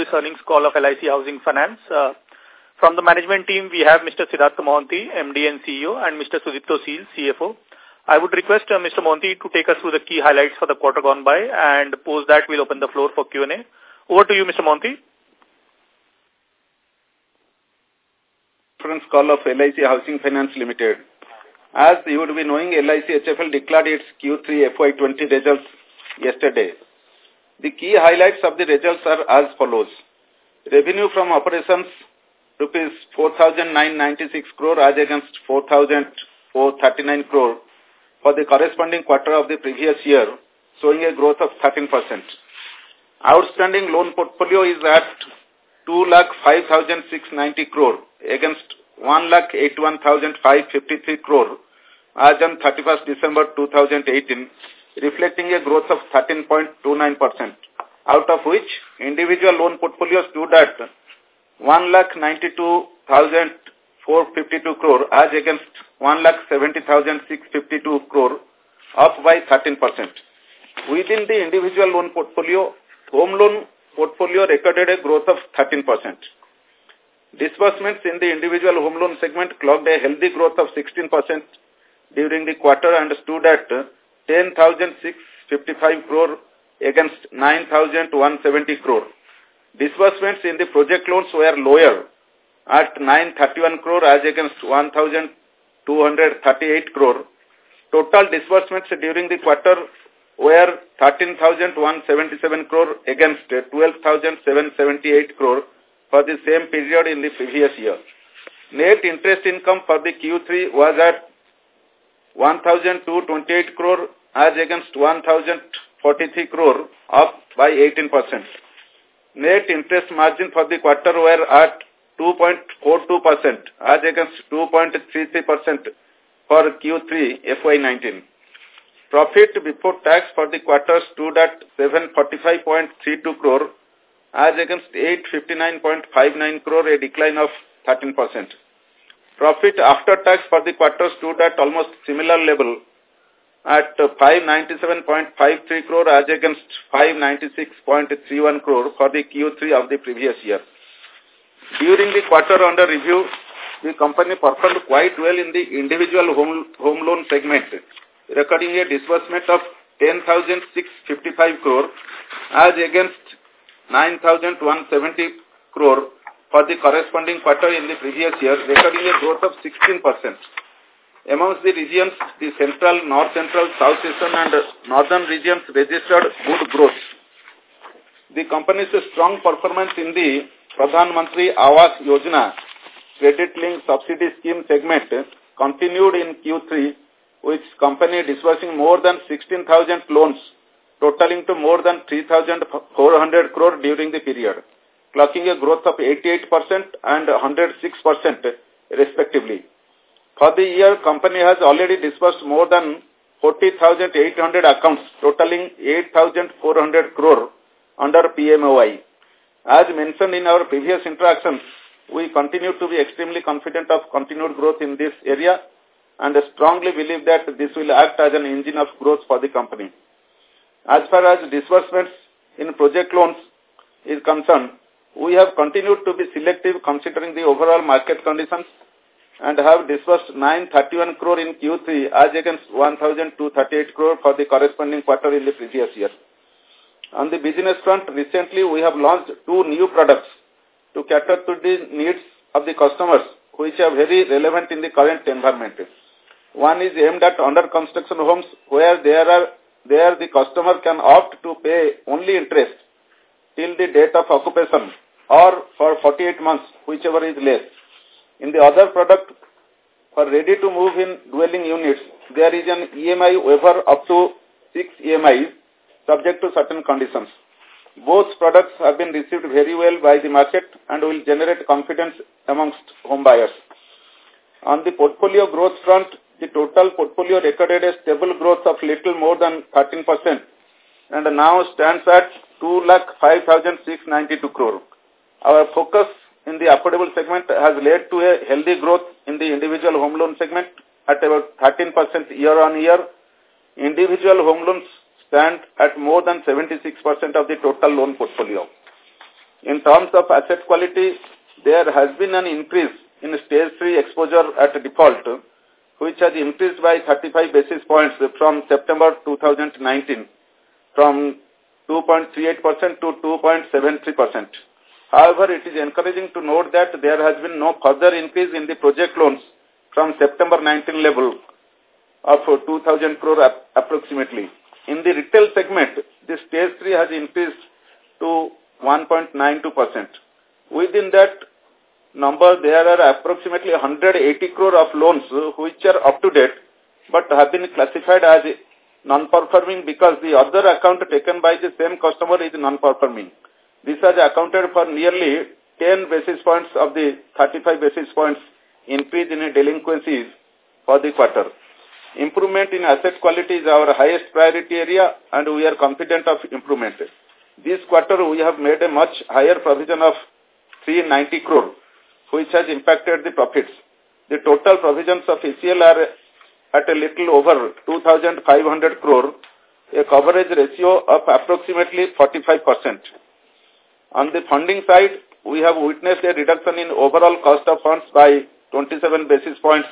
this earnings call of LIC Housing Finance. Uh, from the management team, we have Mr. Siddhartha Mohanty, MD and CEO, and Mr. Sudipto Sil, CFO. I would request uh, Mr. Mohanty to take us through the key highlights for the quarter gone by, and post that we'll open the floor for Q&A. Over to you, Mr. Mohanty. Conference call of LIC Housing Finance Limited. As you would be knowing, LIC HFL declared its Q3 FY20 results yesterday. The key highlights of the results are as follows. Revenue from operations rupees 4,996 crore as against 4,439 crore for the corresponding quarter of the previous year, showing a growth of 13%. Outstanding loan portfolio is at 2,05,690 crore against 1,81,553 crore as on 31st December 2018, reflecting a growth of 13.29%, out of which individual loan portfolio stood at 1,92,452 crore as against 1,70,652 crore, up by 13%. Within the individual loan portfolio, home loan portfolio recorded a growth of 13%. Disbursements in the individual home loan segment clocked a healthy growth of 16% during the quarter and stood at 10,655 crore against 9,170 crore. Disbursements in the project loans were lower at 931 crore as against 1,238 crore. Total disbursements during the quarter were 13,177 crore against 12,778 crore for the same period in the previous year. Net interest income for the Q3 was at 1,228 crore as against 1,043 crore, up by 18%. Net interest margin for the quarter were at 2.42% as against 2.33% for Q3 FY19. Profit before tax for the quarter stood at 745.32 crore as against 859.59 crore, a decline of 13%. Profit after tax for the quarter stood at almost similar level at 597.53 crore as against 596.31 crore for the Q3 of the previous year. During the quarter under review, the company performed quite well in the individual home, home loan segment, recording a disbursement of 10,655 crore as against 9,170 crore for the corresponding quarter in the previous year, recording a growth of 16%. Amongst the regions, the central, north central, south eastern and northern regions registered good growth. The company's strong performance in the Pradhan Mantri Awas Yojana credit link subsidy scheme segment continued in Q3, with company disbursing more than 16,000 loans totaling to more than 3,400 crore during the period, clocking a growth of 88% and 106% respectively. For the year, company has already disbursed more than 40,800 accounts totaling 8,400 crore under PMOI. As mentioned in our previous interactions, we continue to be extremely confident of continued growth in this area and strongly believe that this will act as an engine of growth for the company. As far as disbursements in project loans is concerned, we have continued to be selective considering the overall market conditions and have disbursed 931 crore in Q3 as against 1,238 crore for the corresponding quarter in the previous year. On the business front, recently we have launched two new products to cater to the needs of the customers, which are very relevant in the current environment. One is aimed at under construction homes where there are there the customer can opt to pay only interest till the date of occupation or for 48 months, whichever is less. In the other product, for ready-to-move in dwelling units, there is an EMI waiver up to 6 EMIs subject to certain conditions. Both products have been received very well by the market and will generate confidence amongst home buyers. On the portfolio growth front, the total portfolio recorded a stable growth of little more than 13% and now stands at 2,05,692 crore. Our focus in the affordable segment has led to a healthy growth in the individual home loan segment at about 13% year on year. Individual home loans stand at more than 76% of the total loan portfolio. In terms of asset quality, there has been an increase in stage 3 exposure at default, which has increased by 35 basis points from September 2019, from 2.38% to 2.73%. However, it is encouraging to note that there has been no further increase in the project loans from September 19 level of 2,000 crore approximately. In the retail segment, the stage 3 has increased to 1.92%. Within that number, there are approximately 180 crore of loans which are up to date but have been classified as non-performing because the other account taken by the same customer is non-performing. This has accounted for nearly 10 basis points of the 35 basis points increase in delinquencies for the quarter. Improvement in asset quality is our highest priority area and we are confident of improvement. This quarter we have made a much higher provision of 390 crore which has impacted the profits. The total provisions of ECL are at a little over 2,500 crore, a coverage ratio of approximately 45%. On the funding side, we have witnessed a reduction in overall cost of funds by 27 basis points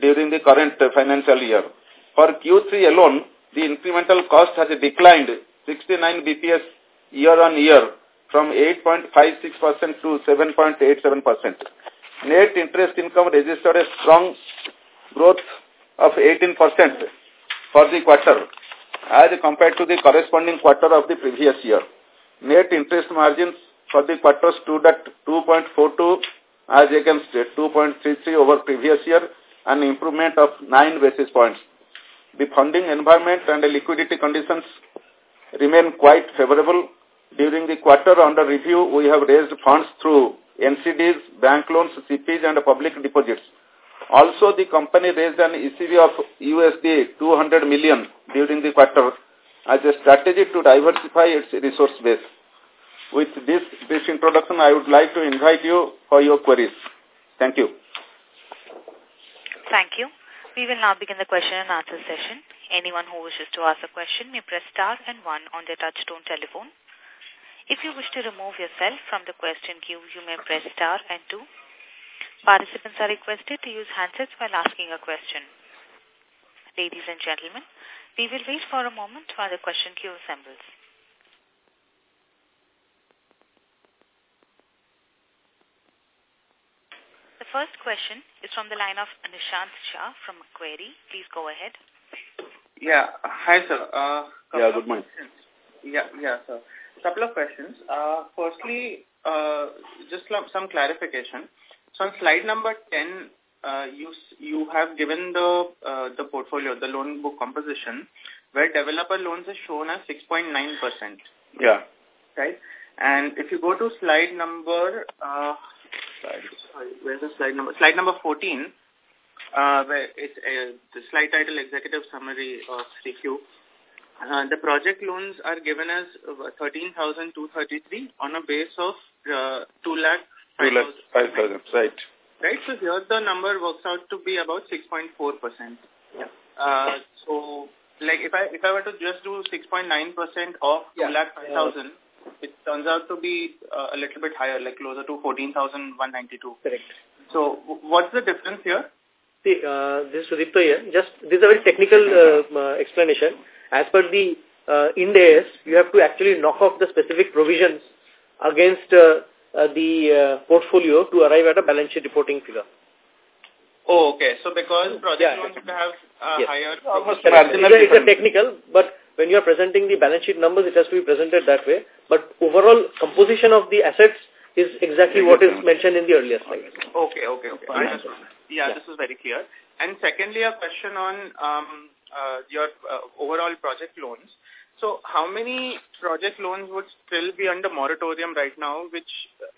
during the current financial year. For Q3 alone, the incremental cost has declined 69 BPS year on year from 8.56% to 7.87%. Net interest income registered a strong growth of 18% for the quarter as compared to the corresponding quarter of the previous year. Net interest margins for the quarter stood at 2.42 as against 2.33 over previous year, an improvement of 9 basis points. The funding environment and the liquidity conditions remain quite favorable. During the quarter under review, we have raised funds through NCDs, bank loans, CPs and public deposits. Also, the company raised an ECB of USD 200 million during the quarter as a strategy to diversify its resource base. With this, this introduction, I would like to invite you for your queries. Thank you. Thank you. We will now begin the question and answer session. Anyone who wishes to ask a question may press star and one on their touchtone telephone. If you wish to remove yourself from the question queue, you may press star and two. Participants are requested to use handsets while asking a question. Ladies and gentlemen, we will wait for a moment while the question queue assembles. The first question is from the line of Nishant Shah from Macquarie. Please go ahead. Yeah. Hi, sir. Uh, yeah, good morning. Yeah, yeah, sir. Couple of questions. Uh, firstly, uh, just some clarification. So on slide number 10, uh, you you have given the uh, the portfolio, the loan book composition, where developer loans are shown as 6.9%. Yeah. Right? And if you go to slide number, uh, slide, sorry, where's the slide number? Slide number 14, uh, where it's uh, the slide title Executive Summary of CQ. Uh, the project loans are given as 13,233 on a base of uh, 2 lakh 5,000, right. Right, so here the number works out to be about 6.4%. Yeah. Uh, so, like, if I if I were to just do 6.9% of yeah. 2 lakh 5,000, it turns out to be uh, a little bit higher, like closer to 14,192. Correct. So, what's the difference here? See, uh, this is Sudipto here. Just, this is a very technical uh, uh, explanation. As per the uh, Ind AS, you have to actually knock off the specific provisions against uh, uh, the uh, portfolio to arrive at a balance sheet reporting figure. Oh, okay. So because project yeah, loans have uh, yes. higher... Almost it's a technical, but when you are presenting the balance sheet numbers, it has to be presented that way. But overall composition of the assets is exactly what is mentioned in the earlier slide. Okay, okay, okay. Yeah, yeah, this is very clear. And secondly, a question on um, uh, your uh, overall project loans. So how many project loans would still be under moratorium right now, which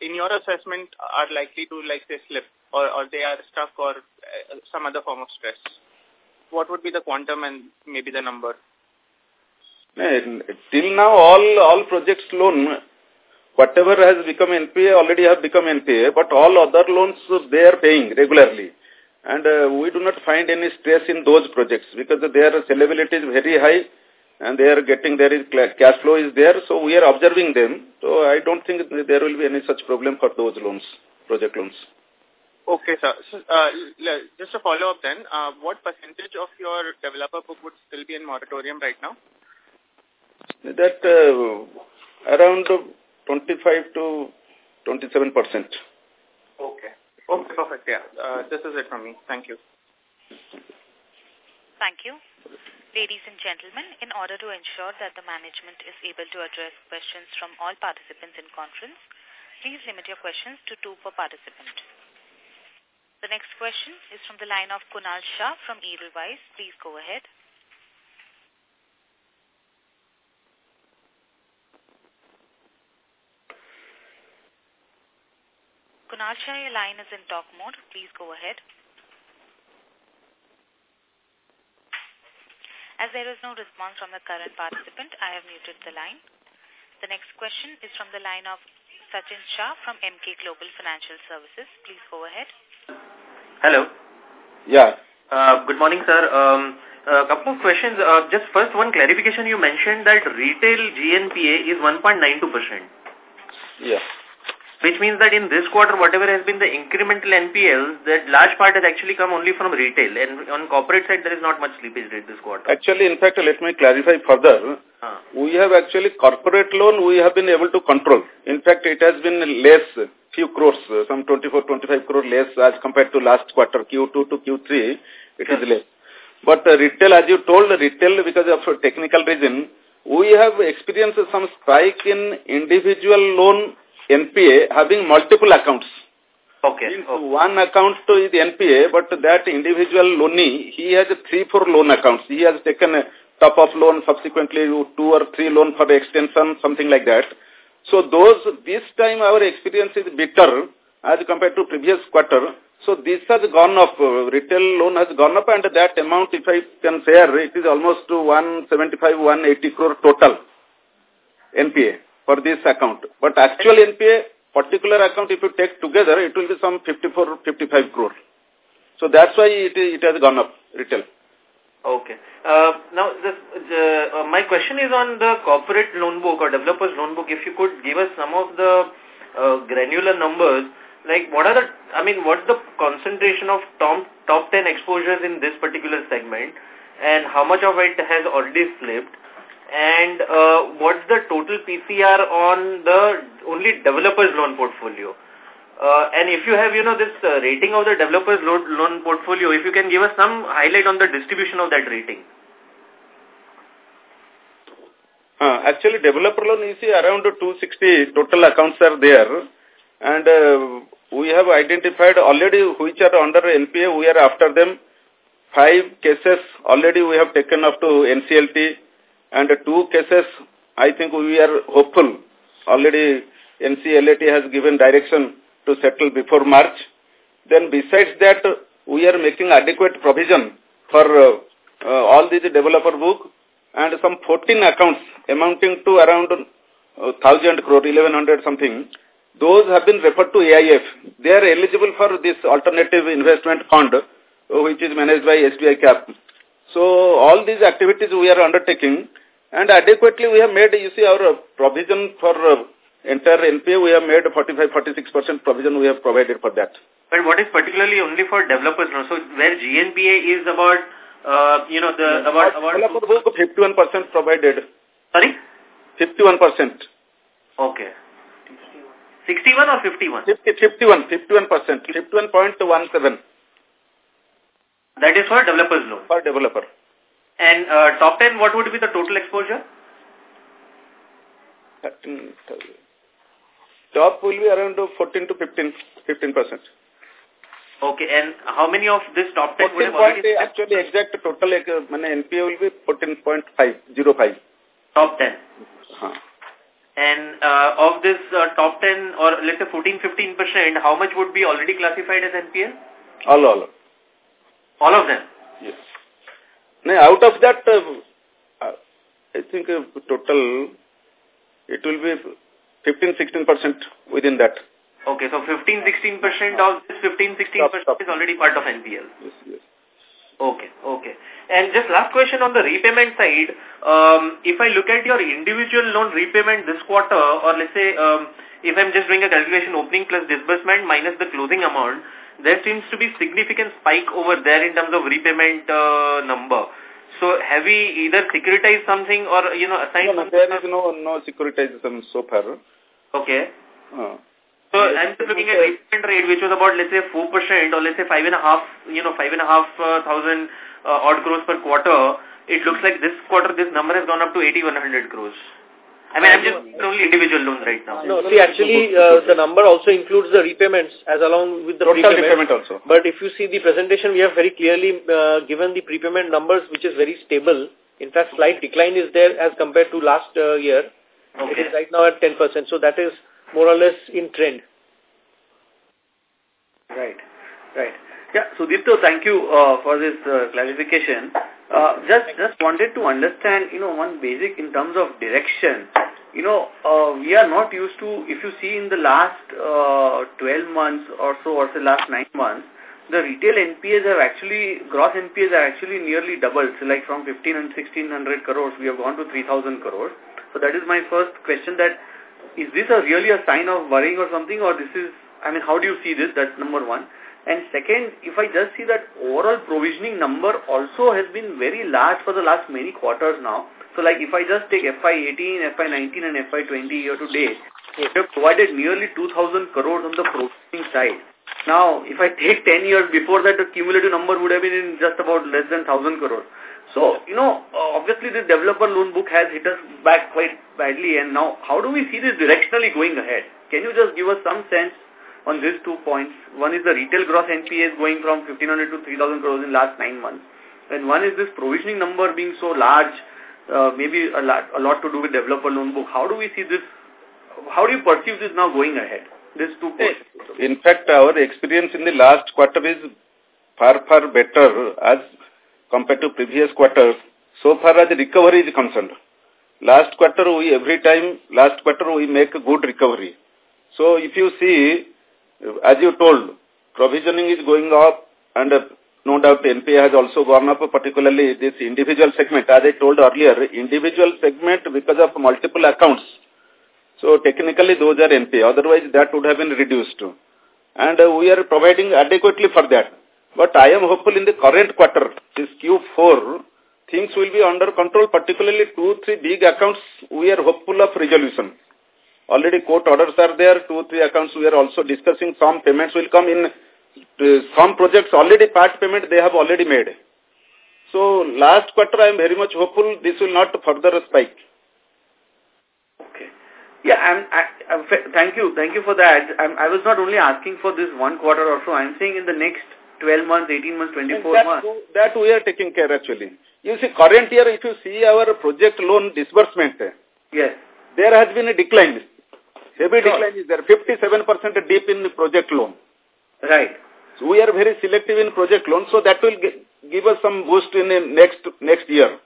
in your assessment are likely to, like, say, slip or, or they are stuck or uh, some other form of stress? What would be the quantum and maybe the number? till now, all all projects loan, whatever has become NPA already have become NPA, but all other loans they are paying regularly. And uh, we do not find any stress in those projects because their sellability is very high and they are getting there is cash flow is there, so we are observing them. So I don't think there will be any such problem for those loans, project loans. Okay, sir. So, uh, just a follow up then, uh, what percentage of your developer book would still be in moratorium right now? That uh, around 25 to 27 percent. Okay. Okay, perfect. Yeah, uh, this is it from me. Thank you. Thank you. Ladies and gentlemen, in order to ensure that the management is able to address questions from all participants in conference, please limit your questions to two per participant. The next question is from the line of Kunal Shah from Edelweiss. Please go ahead. Kunal Shah, your line is in talk mode. Please go ahead. As there is no response from the current participant, I have muted the line. The next question is from the line of Sachin Shah from Emkay Global Financial Services. Please go ahead. Hello. Yeah. Uh, good morning, sir. Um, a couple of questions. Uh, just first one clarification. You mentioned that retail GNPA is 1.92%. Yeah which means that in this quarter, whatever has been the incremental NPLs, that large part has actually come only from retail. And on corporate side, there is not much slippage rate this quarter. Actually, in fact, let me clarify further. Uh. We have actually corporate loan we have been able to control. In fact, it has been less, few crores, some 24, 25 crore less as compared to last quarter, Q2 to Q3, it yes. is less. But uh, retail, as you told, retail because of technical reason, we have experienced some spike in individual loan NPA having multiple accounts. Okay. Means okay. One account to is NPA, but that individual loanee, he has three, four loan accounts. He has taken a top-up loan, subsequently two or three loan for the extension, something like that. So those, this time our experience is better as compared to previous quarter. So this has gone up, retail loan has gone up and that amount, if I can share, it is almost 175, 180 crore total NPA for this account. But actual NPA, particular account, if you take together, it will be some 54, 55 crore. So that's why it, it has gone up, retail. Okay. Uh, now, the, uh, my question is on the corporate loan book or developers loan book. If you could give us some of the uh, granular numbers, like what are the, I mean, what's the concentration of top, top 10 exposures in this particular segment and how much of it has already slipped and uh, what's the total PCR on the only developers loan portfolio? Uh, and if you have, you know, this uh, rating of the developers loan, loan portfolio, if you can give us some highlight on the distribution of that rating. Uh, actually, developer loan, see, around 260 total accounts are there. And uh, we have identified already which are under NPA. We are after them. Five cases already we have taken up to NCLT and two cases, I think we are hopeful. Already NCLAT has given direction to settle before March. Then besides that, we are making adequate provision for uh, uh, all these developer book and some 14 accounts amounting to around uh, 1000 crore, 1100 something. Those have been referred to AIF. They are eligible for this alternative investment fund, uh, which is managed by SBI CAP. So all these activities we are undertaking and adequately we have made, you see, our provision for uh, entire NPA, we have made 45-46% provision we have provided for that. But what is particularly only for developers now? So where GNPA is about, uh, you know, the about... about book 51% provided. Sorry? 51%. Okay. 61 or 51? 50, 51, 51%, 51.17. That is for developers loan? For developer. And uh, top 10, what would be the total exposure? Top will be around 14 to 15, 15%. Okay, and how many of this top 10 would have already... Actually, exact total like, uh, NPA will be 14.505. Top 10. Huh. And uh, of this uh, top 10 or let's say 14-15%, how much would be already classified as NPA? All, all. All of them? Yes. Now, out of that, uh, I think uh, total, it will be 15-16% within that. Okay, so 15-16% of this 15-16% is already part of NPL. Yes, yes. Okay, okay. And just last question on the repayment side, um, if I look at your individual loan repayment this quarter, or let's say um, if I'm just doing a calculation opening plus disbursement minus the closing amount, there seems to be significant spike over there in terms of repayment uh, number. So have we either securitized something or, you know, assigned no, no, there is no, no securitization so far. Okay. Uh, so I'm just looking at repayment rate, which was about, let's say, 4% or let's say five and a half, you know, five and a half uh, thousand uh, odd crores per quarter. It looks like this quarter, this number has gone up to 8100 crores. I mean, I'm just only individual loans right now. No, see, actually, uh, the number also includes the repayments as along with the Total repayment also. But if you see the presentation, we have very clearly uh, given the prepayment numbers, which is very stable. In fact, slight decline is there as compared to last uh, year. Okay. It is right now at 10%. So that is more or less in trend. Right, right. Yeah, Sudipto, thank you uh, for this uh, clarification. Uh, just just wanted to understand, you know, one basic in terms of direction. You know, uh, we are not used to, if you see in the last uh, 12 months or so, or the last 9 months, the retail NPAs have actually, gross NPAs are actually nearly doubled. So like from 15 and 1600 crores, we have gone to 3000 crores. So that is my first question that, is this a really a sign of worrying or something or this is, I mean, how do you see this? That's number one. And second, if I just see that overall provisioning number also has been very large for the last many quarters now. So like if I just take FY18, FY19 and FY20 year to date, we have provided nearly 2,000 crores on the provisioning side. Now, if I take 10 years before that, the cumulative number would have been in just about less than 1,000 crores. So, you know, uh, obviously the developer loan book has hit us back quite badly and now how do we see this directionally going ahead? Can you just give us some sense on these two points. One is the retail gross NPAs going from 1500 to 3000 crores in last nine months. And one is this provisioning number being so large, uh, maybe a lot, a lot to do with developer loan book. How do we see this? How do you perceive this now going ahead? These two points. In fact, our experience in the last quarter is far, far better as compared to previous quarters. So far as the recovery is concerned. Last quarter, we every time, last quarter, we make a good recovery. So if you see, as you told, provisioning is going up and uh, no doubt NPA has also gone up, particularly this individual segment. As I told earlier, individual segment because of multiple accounts. So technically those are NPA. Otherwise that would have been reduced. And uh, we are providing adequately for that. But I am hopeful in the current quarter, this Q4, things will be under control, particularly two, three big accounts, we are hopeful of resolution. Already court orders are there, two, three accounts we are also discussing. Some payments will come in. Uh, some projects already part payment they have already made. So last quarter I am very much hopeful this will not further spike. Okay. Yeah, I'm, I, I'm, thank you. Thank you for that. I'm, I was not only asking for this one quarter or so. I'm saying in the next 12 months, 18 months, 24 that, months. That we are taking care actually. You see, current year, if you see our project loan disbursement, yes. there has been a decline. Heavy sure. decline is there. 57% deep in the project loan. Right. So we are very selective in project loan, so that will give us some boost in next next year.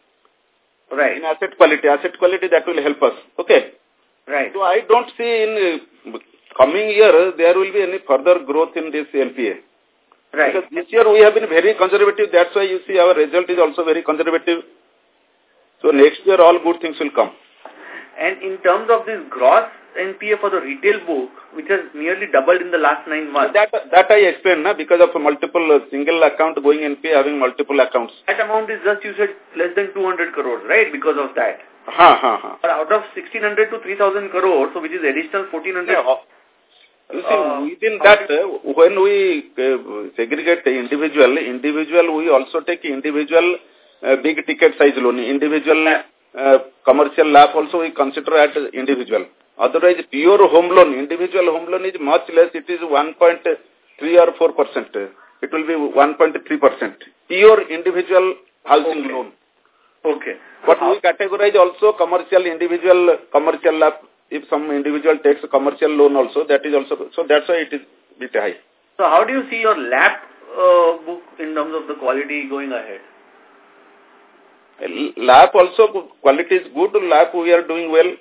Right. In asset quality. Asset quality, that will help us. Okay. Right. So I don't see in uh, coming year there will be any further growth in this NPA. Right. Because this year we have been very conservative. That's why you see our result is also very conservative. So next year all good things will come. And in terms of this gross NPA for the retail book, which has nearly doubled in the last nine months. That that I explained, na, because of multiple uh, single account going NPA having multiple accounts. That amount is just, you said, less than 200 crores, right, because of that. Ha, ha, ha. But out of 1600 to 3000 crores, so which is additional 1400. Yeah, you see, uh, within that, uh, when we uh, segregate the individual, individual, we also take individual uh, big ticket size loan, individual uh, commercial LAP also we consider as individual. Otherwise, pure home loan, individual home loan is much less. It is 1.3 or 4 percent. It will be 1.3 percent. Pure individual housing okay. loan. Okay. But we categorize also commercial, individual, commercial LAP. If some individual takes a commercial loan also, that is also, so that's why it is bit high. So how do you see your LAP uh, book in terms of the quality going ahead? LAP also, quality is good. LAP we are doing well.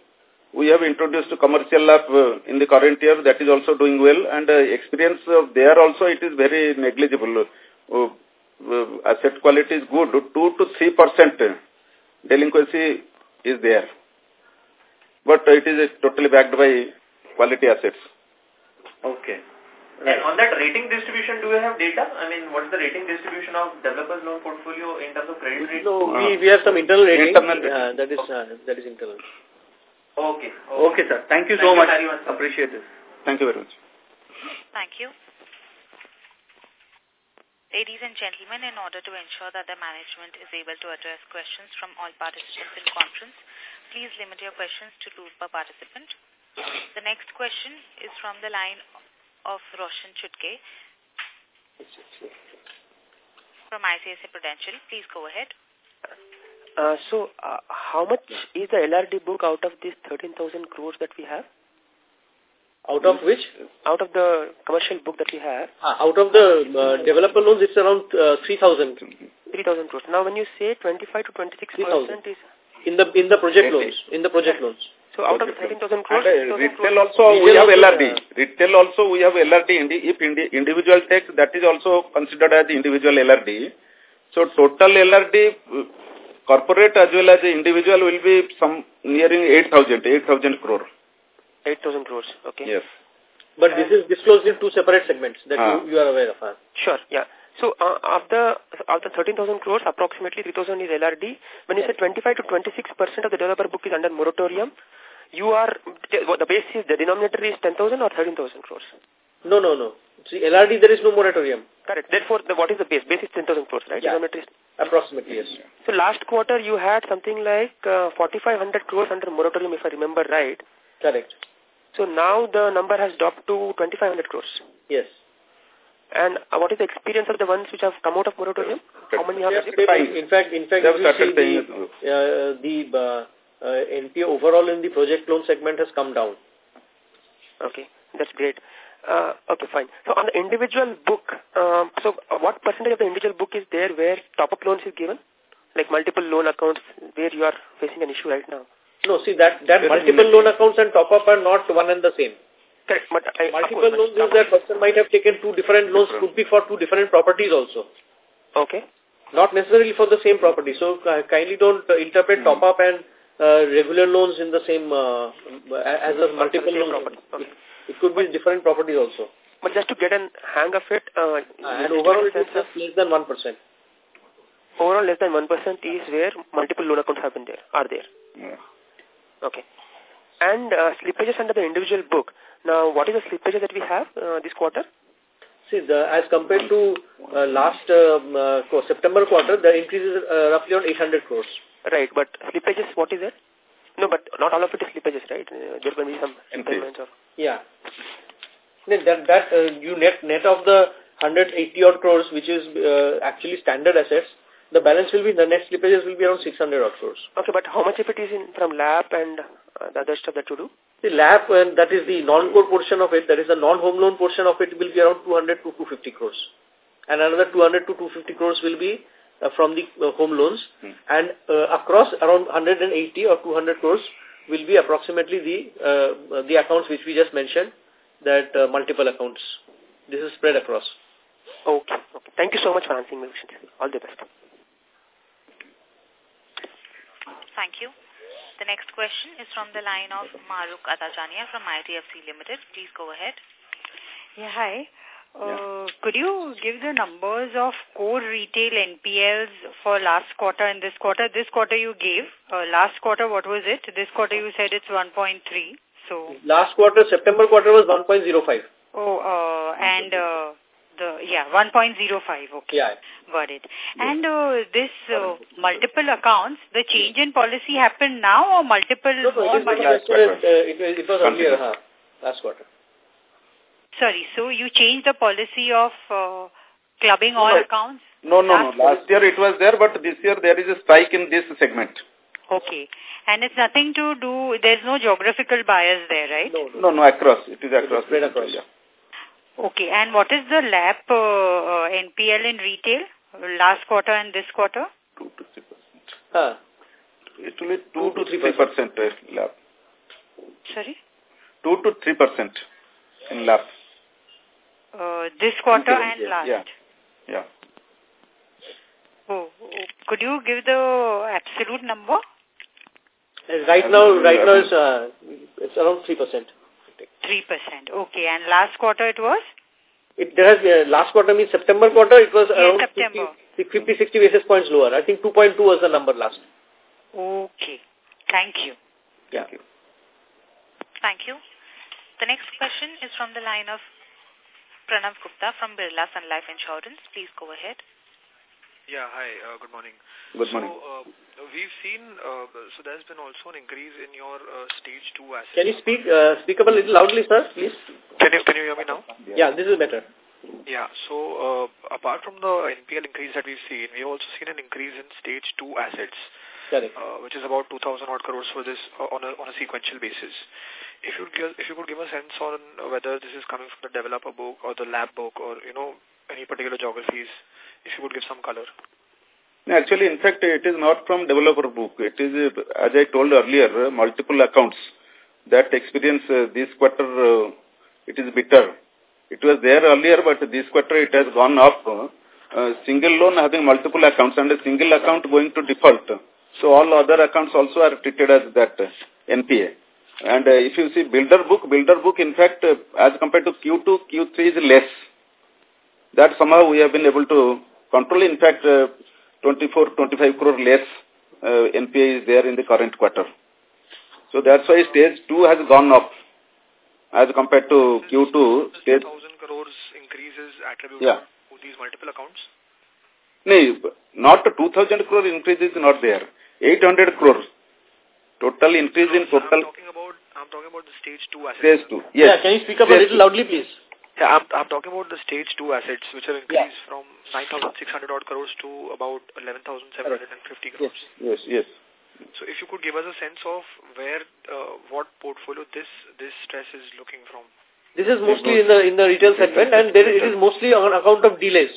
We have introduced commercial LAP uh, in the current year. That is also doing well. And uh, experience of there also, it is very negligible. Uh, uh, asset quality is good, 2 to 3 percent delinquency is there. But it is totally backed by quality assets. Okay. Right. And on that rating distribution, do you have data? I mean, what is the rating distribution of developers loan portfolio in terms of credit rating? No, we, we have some internal rating. Internal uh, that is uh, that is internal. Okay. Okay, okay sir. Thank you Thank so you much. Appreciate this. Thank you very much. Thank you. Ladies and gentlemen, in order to ensure that the management is able to address questions from all participants in conference, please limit your questions to two per participant. The next question is from the line of Roshan Chutkey from ICICI Prudential. Please go ahead. Uh, so, uh, how much is the LRD book out of this 13,000 crores that we have? Out of which? Out of the commercial book that we have. Uh, out of the uh, developer loans, it's around uh, 3,000. 3,000 crores. Now, when you say 25 to 26 percent is... In the, in the project loans. In the project loans. So out of 13,000 crores, uh, retail also we have LRD. Retail also we have LRD. Indi if indi individual takes, that is also considered as individual LRD. So total LRD, uh, corporate as well as individual will be some nearing 8,000, 8,000 crore. 8,000 crores, okay. Yes. But this is disclosed in two separate segments that uh. you, you are aware of. Huh? Sure, yeah. So uh, of the of the 13,000 crores, approximately 3,000 is LRD. When you say 25 to 26 percent of the developer book is under moratorium, you are the base is the denominator is 10,000 or 13,000 crores. No, no, no. See, LRD there is no moratorium. Correct. Therefore, the, what is the base? Base is 10,000 crores, right? Yeah. Denominator is approximately yes. So last quarter you had something like uh, 4,500 crores under moratorium, if I remember right. Correct. So now the number has dropped to 2,500 crores. Yes. And uh, what is the experience of the ones which have come out of moratorium? How many have In fact, in fact, you see the, uh, the uh, uh, NPA overall in the project loan segment has come down. Okay, that's great. Uh, okay, fine. So on the individual book, um, so what percentage of the individual book is there where top-up loans is given? Like multiple loan accounts where you are facing an issue right now? No, see that that multiple loan accounts and top up are not one and the same. Correct. But I, multiple loans is that person might have taken two different loans, could be for two different properties also. Okay. Not necessarily for the same property. So uh, kindly don't uh, interpret top up and uh, regular loans in the same uh, as a multiple loan. Okay. It, it could be different properties also. But just to get an hang of it, uh, and overall it is less than one percent. Overall, less than one percent is where multiple loan accounts have been there, are there. Yeah. Okay. And uh, slippages under the individual book. Now, what is the slippages that we have uh, this quarter? See, the, as compared to uh, last um, uh, September quarter, the increase is uh, roughly around 800 crores. Right, but slippages, what is it? No, but not all of it is slippages, right? Uh, there can be some impairments. Or... Yeah. That, that uh, you net, net of the 180 odd crores, which is uh, actually standard assets, the balance will be, the net slippages will be around 600 odd crores. Okay, but how much if it is in from LAP and uh, the other stuff that you do? The LAP, and that is the non-core portion of it, that is the non-home loan portion of it will be around 200 to 250 crores. And another 200 to 250 crores will be uh, from the uh, home loans. Hmm. And uh, across around 180 or 200 crores will be approximately the uh, the accounts which we just mentioned, that uh, multiple accounts. This is spread across. Okay. okay. Thank you so much for answering my questions. All the best. Thank you. The next question is from the line of Mahrukh Adajania from IDFC Limited. Please go ahead. Yeah, hi. Uh. Could you give the numbers of core retail NPLs for last quarter and this quarter? This quarter you gave. Uh, last quarter, what was it? This quarter you said it's 1.3. So Last quarter, September quarter was 1.05. Oh, uh, and uh, the yeah 1.05 okay yeah got it and uh, this uh, multiple accounts the change in policy happened now or multiple no, no, it, multiple uh, it, it, it was earlier huh, last quarter sorry so you changed the policy of uh, clubbing all no, accounts? No no last no. Last year it was there but this year there is a spike in this segment. Okay. And it's nothing to do there's no geographical bias there right? No no, no across. It is across. Spread across. Yeah. Okay, and what is the LAP uh, uh, NPL in retail last quarter and this quarter? 2 to 3 percent. Huh. It will be 2, 2 to 3 percent. LAP. Sorry? 2 to 3 percent in LAP. Uh, this quarter and last? Yeah. Yeah. Could you give the absolute number? Right now, right now it's, uh, it's around 3%. 3%. Okay. And last quarter it was? It there has uh, last quarter means September quarter. It was around September. 50, 50, 60 basis points lower. I think 2.2 was the number last. Okay. Thank you. Yeah. Thank you. The next question is from the line of Pranav Gupta from Birla Sun Life Insurance. Please go ahead. Yeah, hi, uh, good morning. Good morning. So, uh, we've seen, uh, so there's been also an increase in your uh, stage 2 assets. Can you speak uh, speak up a little loudly, sir, please? Can you, can you hear me now? Yeah, this is better. Yeah, so uh, apart from the NPL increase that we've seen, we've also seen an increase in stage 2 assets, Correct. uh, which is about 2,000 odd crores for this uh, on, a, on a sequential basis. If you, if you could give a sense on whether this is coming from the developer book or the LAP book or, you know, any particular geographies, if you would give some color. Actually, in fact, it is not from developer book. It is, as I told earlier, multiple accounts that experience uh, this quarter, uh, it is bitter. It was there earlier, but this quarter it has gone up. Uh, single loan having multiple accounts and a single account going to default. So all other accounts also are treated as that NPA. And uh, if you see builder book, builder book, in fact, uh, as compared to Q2, Q3 is less. That somehow we have been able to control. In fact, uh, 24, 25 crore less uh, NPA is there in the current quarter. So that's why stage 2 has gone up as compared to Q2. Stage 2,000 crores increases attributed yeah. to these multiple accounts? No, not 2,000 crore increase is not there. 800 crores. Total increase in total. I'm talking about, I'm talking about the stage 2 assets. Stage 2. Yes. Yeah, can you speak up Stage a little two. loudly, please? Yeah, I'm, I'm talking about the stage 2 assets, which have increased from 9,600 odd crores to about 11,750 crores. Yes, yes. So if you could give us a sense of where, uh, what portfolio this this stress is looking from. This is mostly in the in the retail segment, and there it is mostly on account of delays.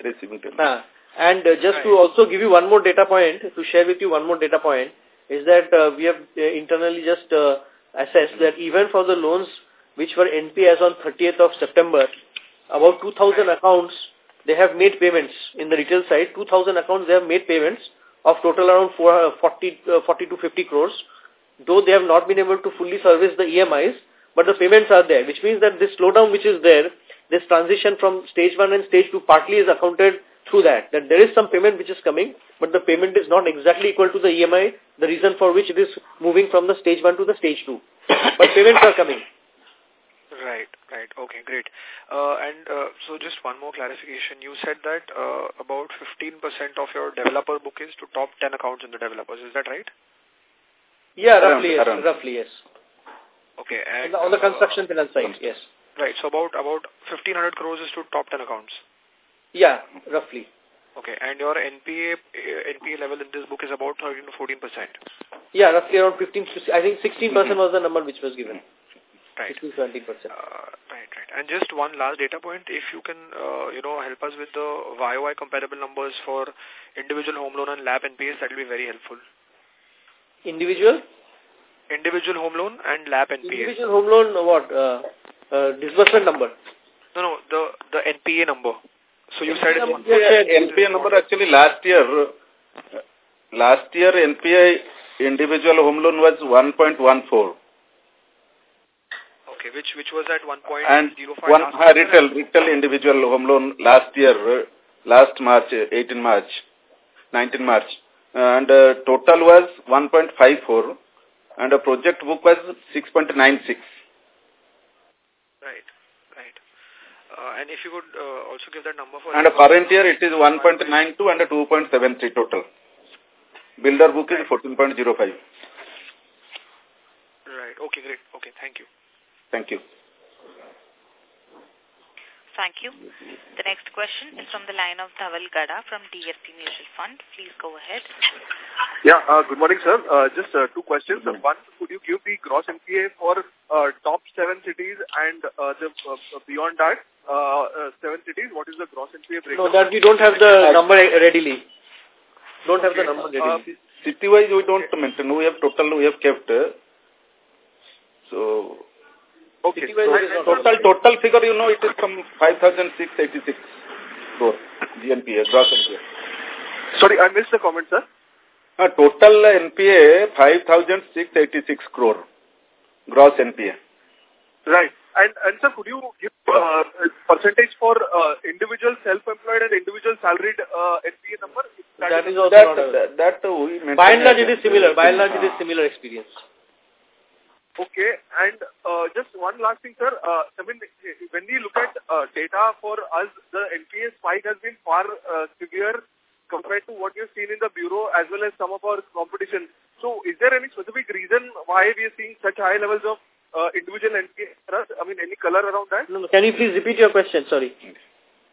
Receiving payment. Uh, and uh, just to also give you one more data point, to share with you one more data point, is that uh, we have uh, internally just uh, assessed that even for the loans which were NPS on 30th of September, about 2,000 accounts, they have made payments in the retail side. 2,000 accounts, they have made payments of total around 4, uh, 40, uh, 40 to 50 crores, though they have not been able to fully service the EMIs, but the payments are there, which means that this slowdown which is there, this transition from stage 1 and stage 2 partly is accounted through that, that there is some payment which is coming, but the payment is not exactly equal to the EMI, the reason for which it is moving from the stage 1 to the stage 2. But payments are coming. Right, right. Okay, great. Uh, and uh, so just one more clarification. You said that uh, about 15% of your developer book is to top 10 accounts in the developers. Is that right? Yeah, Around, roughly, yes, around. roughly, yes. Okay. On And, the, on the uh, construction finance side, yes. Right, so about about 1500 crores is to top 10 accounts. Yeah, roughly. Okay, and your NPA uh, NPA level in this book is about 13 to 14 percent. Yeah, roughly around 15, I think 16% was the number which was given. Right. 16, 17%. Uh, right, right. And just one last data point, if you can, uh, you know, help us with the YOY comparable numbers for individual home loan and LAP NPAs, that will be very helpful. Individual? Individual home loan and LAP NPAs. Individual home loan, what? Uh, uh, disbursement number. No, no, the the NPA number. So you said it's. NPA, number actually last year, uh, last year NPA individual home loan was 1.14 Okay, which which was at 1.05 and one uh, retail retail individual home loan last year, uh, last March, uh, 18 March, 19 March, and uh, total was 1.54 and the project book was 6.96. Right, right. Uh, and if you could uh, also give that number for... And the current year it is 1.92 and a 2.73 total. Builder book is 14.05. Right, okay, great. Okay, thank you. Thank you. Thank you. The next question is from the line of Dhaval Gada from DSP Mutual Fund. Please go ahead. Yeah, uh, good morning, sir. Uh, just uh, two questions. Uh, One, could you give the gross NPA for uh, top seven cities and uh, the uh, beyond that uh, uh, seven cities? What is the gross NPA breakdown? No, that we don't have the number readily. Don't have the number Uh, readily. City-wise we don't maintain. We have total we have kept. uh, So okay. So, it is not total total figure you know it is from 5,686 crore GNPA, gross NPA. Sorry, I missed the comment, sir. Uh, total NPA 5,686 crore. Gross NPA. Right. And, and sir, could you give uh, percentage for uh, individual self-employed and individual salaried uh, NPA number? That, that is also that, that, that uh, we By and large, it is similar. By and large, it is similar experience. Okay. And uh, just one last thing, sir. Uh, I mean, when we look at uh, data for us, the NPA spike has been far uh, severe compared to what you've seen in the bureau as well as some of our competition. So is there any specific reason why we are seeing such high levels of uh, individual NPA trust? I mean, any color around that? No, no, can you please repeat your question? Sorry.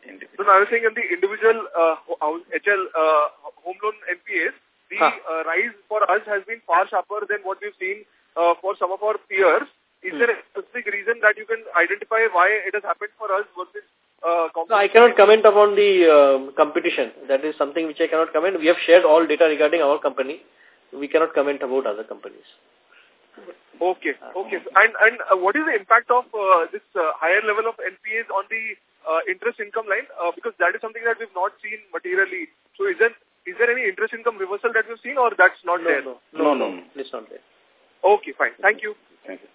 So I was saying in the individual uh, HL uh, home loan NPAs, the huh. uh, rise for us has been far sharper than what we've seen uh, for some of our peers. Is hmm. there a specific reason that you can identify why it has happened for us versus uh, no, I cannot comment upon the uh, competition. That is something which I cannot comment. We have shared all data regarding our company. We cannot comment about other companies. Okay, okay. And and uh, what is the impact of uh, this uh, higher level of NPAs on the uh, interest income line? Uh, because that is something that we've not seen materially. So is there is there any interest income reversal that we've seen, or that's not no, there? No, no, no, no, it's not there. Okay, fine. Thank you. Thank you.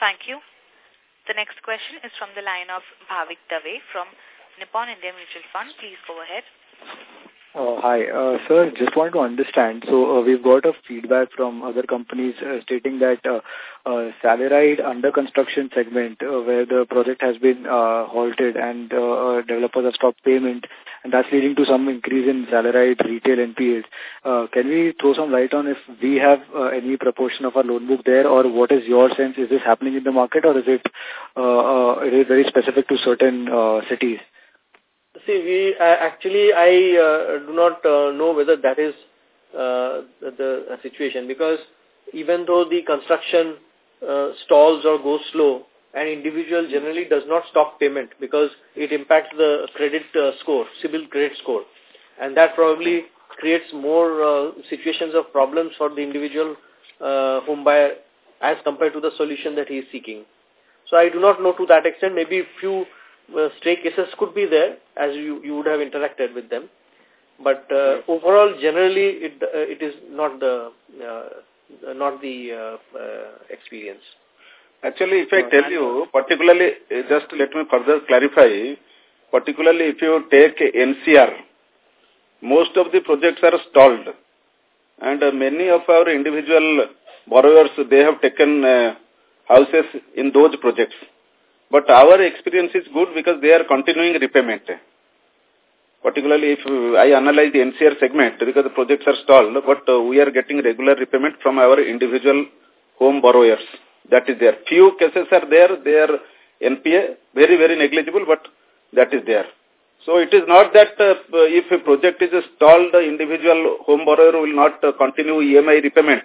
Thank you. The next question is from the line of Bhavik Dave from Nippon India Mutual Fund. Please go ahead. Uh, hi, uh, sir. Just want to understand. So uh, we've got a feedback from other companies uh, stating that uh, uh, under construction segment, uh, where the project has been uh, halted and uh, uh, developers have stopped payment, and that's leading to some increase in salaried retail NPAs. Uh, can we throw some light on if we have uh, any proportion of our loan book there, or what is your sense? Is this happening in the market, or is it uh, uh, it is very specific to certain uh, cities? See, we uh, actually I uh, do not uh, know whether that is uh, the, situation because even though the construction uh, stalls or goes slow, an individual generally does not stop payment because it impacts the credit uh, score, CIBIL credit score, and that probably creates more uh, situations of problems for the individual uh, home buyer as compared to the solution that he is seeking. So I do not know to that extent. Maybe few uh, stray cases could be there as you, you would have interacted with them. But uh, overall, generally, it uh, it is not the uh, not the uh, uh, experience. Actually, if I tell you, particularly, uh, just let me further clarify, particularly if you take NCR, most of the projects are stalled. And uh, many of our individual borrowers, they have taken uh, houses in those projects. But our experience is good because they are continuing repayment. Particularly if I analyze the NCR segment because the projects are stalled, but uh, we are getting regular repayment from our individual home borrowers. That is there. Few cases are there, they are NPA, very, very negligible, but that is there. So it is not that uh, if a project is stalled, the individual home borrower will not uh, continue EMI repayment.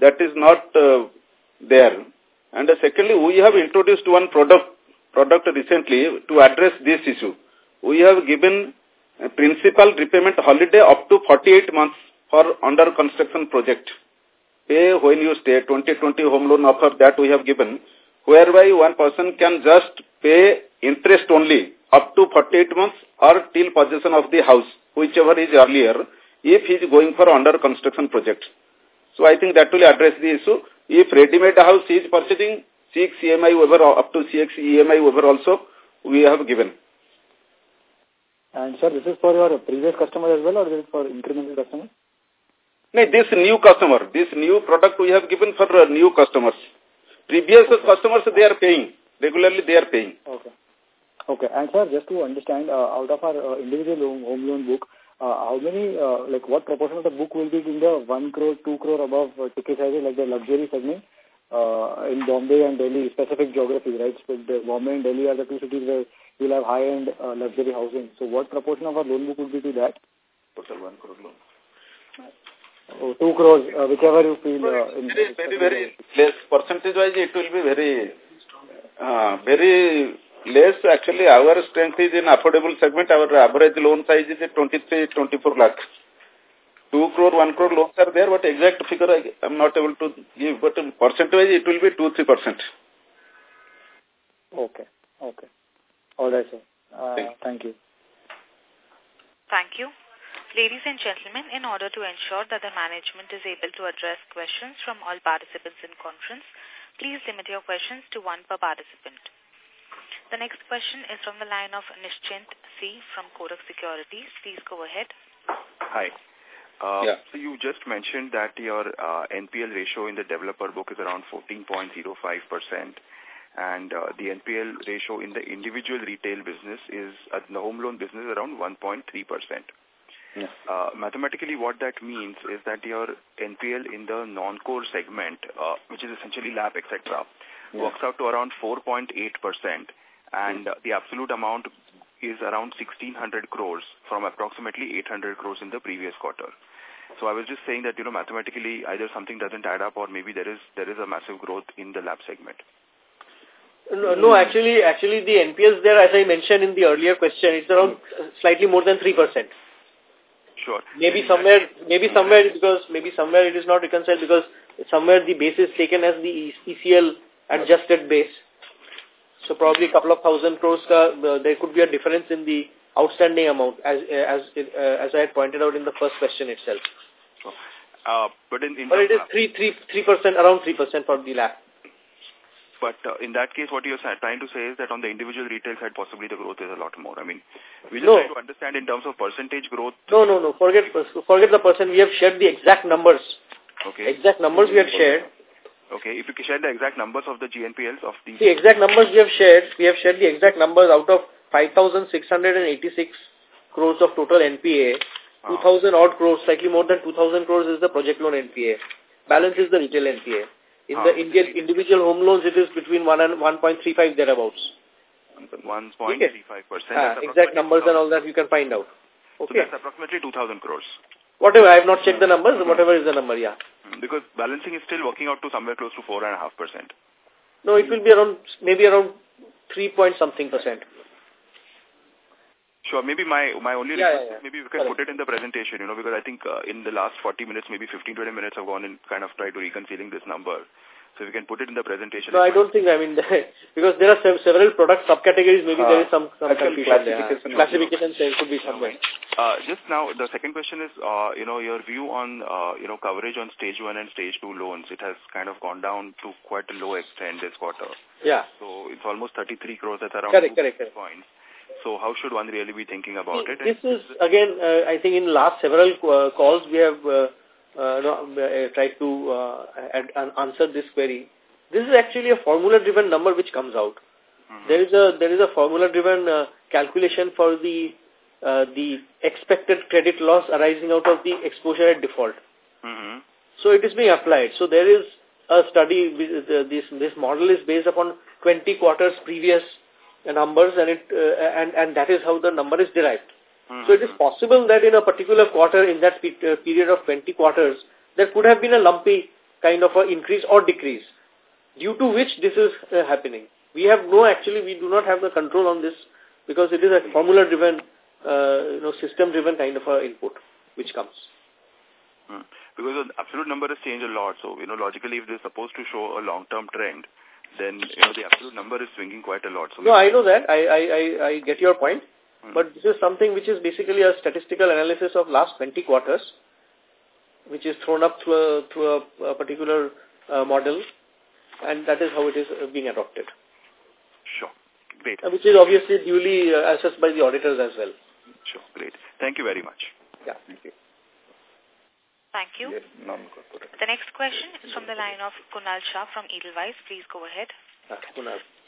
That is not uh, there. And uh, secondly, we have introduced one product product recently to address this issue. We have given principal repayment holiday up to 48 months for under construction project. Pay when you stay, 2020 home loan offer that we have given, whereby one person can just pay interest only up to 48 months or till possession of the house, whichever is earlier, if he is going for under construction project. So I think that will address the issue. If ready-made house is purchasing, 6 EMI waiver up to 6 EMI waiver also we have given. And sir, this is for your previous customer as well or this is it for incremental customer? No, this new customer, this new product we have given for uh, new customers. Previous okay. customers, they are paying. Regularly, they are paying. Okay. Okay. And sir, just to understand, uh, out of our uh, individual home loan book, uh, how many, uh, like what proportion of the book will be in the 1 crore, 2 crore above uh, ticket sizes, like the luxury segment uh, in Bombay and Delhi, specific geographies, right? So the Bombay and Delhi are the two cities where you'll have high-end uh, luxury housing. So what proportion of our loan book would be to that? Total 1 crore loan. Oh, 2 crores, uh, whichever you feel. Uh, in very, very, very less. Percentage-wise, it will be very, uh, very less. Actually, our strength is in affordable segment. Our average loan size is 23, 24 lakhs. 2 crore, 1 crore loans are there, but exact figure I am not able to give. But in percentage, it will be 2-3%. Okay. Okay. All right, sir. Uh, thank you. Thank you. Ladies and gentlemen, in order to ensure that the management is able to address questions from all participants in conference, please limit your questions to one per participant. The next question is from the line of Nischint C. from Kotak Securities. Please go ahead. Hi. Uh, Yeah. So you just mentioned that your uh, NPL ratio in the developer book is around 14.05%, and uh, the NPL ratio in the individual retail business is, at the home loan business, around 1.3%. Yeah. Uh, mathematically, what that means is that your NPL in the non-core segment, uh, which is essentially LAP, etc., Yeah. works out to around 4.8%, and uh, the absolute amount is around 1,600 crores from approximately 800 crores in the previous quarter. So I was just saying that, you know, mathematically, either something doesn't add up or maybe there is there is a massive growth in the LAP segment. No, no, actually, actually the NPLs there, as I mentioned in the earlier question, it's around slightly more than 3%. Sure. Maybe somewhere, maybe somewhere because maybe somewhere it is not reconciled because somewhere the base is taken as the ECL adjusted base. So probably a couple of thousand crores, ka, uh, there could be a difference in the outstanding amount as as uh, as I had pointed out in the first question itself. Uh, but in, in But it is three three three percent around three percent for the LAP. But uh, in that case, what you're trying to say is that on the individual retail side, possibly the growth is a lot more. I mean, we just No. try to understand in terms of percentage growth. No, no, no. Forget forget the percent. We have shared the exact numbers. Okay. Exact numbers we have shared. Okay. If you can share the exact numbers of the GNPLs of the The exact numbers we have shared, we have shared the exact numbers out of 5,686 crores of total NPA. 2,000 odd crores, slightly more than 2,000 crores is the project loan NPA. Balance is the retail NPA. In the Indian individual home loans, it is between 1 and 1.35 thereabouts. 1.35 percent. Ah, exact numbers and all that you can find out. Okay. So that's approximately 2,000 crores. Whatever, I have not checked the numbers, whatever is the number, yeah. Because balancing is still working out to somewhere close to 4.5 percent. No, it will be around, maybe around 3 point something percent. Sure. Maybe my my only Yeah, request yeah, yeah. maybe we can put it in the presentation, you know, because I think uh, in the last 40 minutes, maybe 15, 20 minutes have gone and kind of tried to reconciling this number. So we can put it in the presentation. No, I don't think, I mean, because there are several product subcategories, maybe there is some, some actual confusion there. classification. Classification there could be somewhere. Uh, just now, the second question is, uh, you know, your view on, uh, you know, coverage on stage one and stage two loans. It has kind of gone down to quite a low extent this quarter. Yeah. So it's almost 33 crores. That's around Correct, correct, correct. points. So how should one really be thinking about it? This is, again, uh, I think in last several uh, calls we have uh, uh, no, uh, tried to uh, ad- answer this query. This is actually a formula-driven number which comes out. There is a there is a formula-driven uh, calculation for the uh, the expected credit loss arising out of the exposure at default. Mm-hmm. So it is being applied. So there is a study, this, this model is based upon 20 quarters previous numbers and it uh, and, and that is how the number is derived. So it is possible that in a particular quarter, in that pe uh, period of 20 quarters, there could have been a lumpy kind of a increase or decrease, due to which this is uh, happening. We have no, actually, we do not have the control on this because it is a formula-driven, uh, you know, system-driven kind of a input which comes. Hmm. Because the absolute number has changed a lot. So, you know, logically, if they're supposed to show a long-term trend, then, you know, the absolute number is swinging quite a lot. So No, I know that. I, I, I, I get your point. But this is something which is basically a statistical analysis of last 20 quarters, which is thrown up through a, through a, a particular uh, model, and that is how it is uh, being adopted. Sure. Great. Uh, which is obviously duly uh, assessed by the auditors as well. Sure. Great. Thank you very much. Yeah, thank you. Thank you. The next question is from the line of Kunal Shah from Edelweiss. Please go ahead.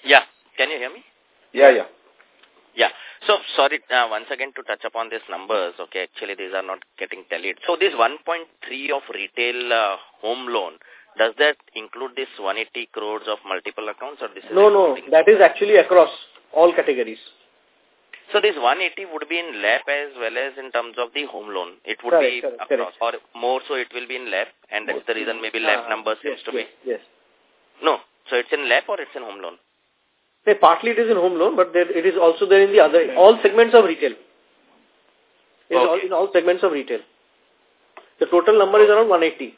Yeah. Can you hear me? Yeah, yeah. Yeah. So, sorry, uh, once again to touch upon these numbers, okay, actually these are not getting tallied. So, this 1.3 of retail uh, home loan, does that include this 180 crores of multiple accounts or this is No, no, that is actually across all categories. So, this 180 would be in LAP as well as in terms of the home loan. It would Correct, be correct, across or more so it will be in LAP and that's the reason maybe LAP Ah, number seems yes, to be. yes, Yes. No. So, it's in LAP or it's in home loan? Say, partly it is in home loan, but there, it is also there in the other, all segments of retail. Is all, in all segments of retail. The total number is around 180.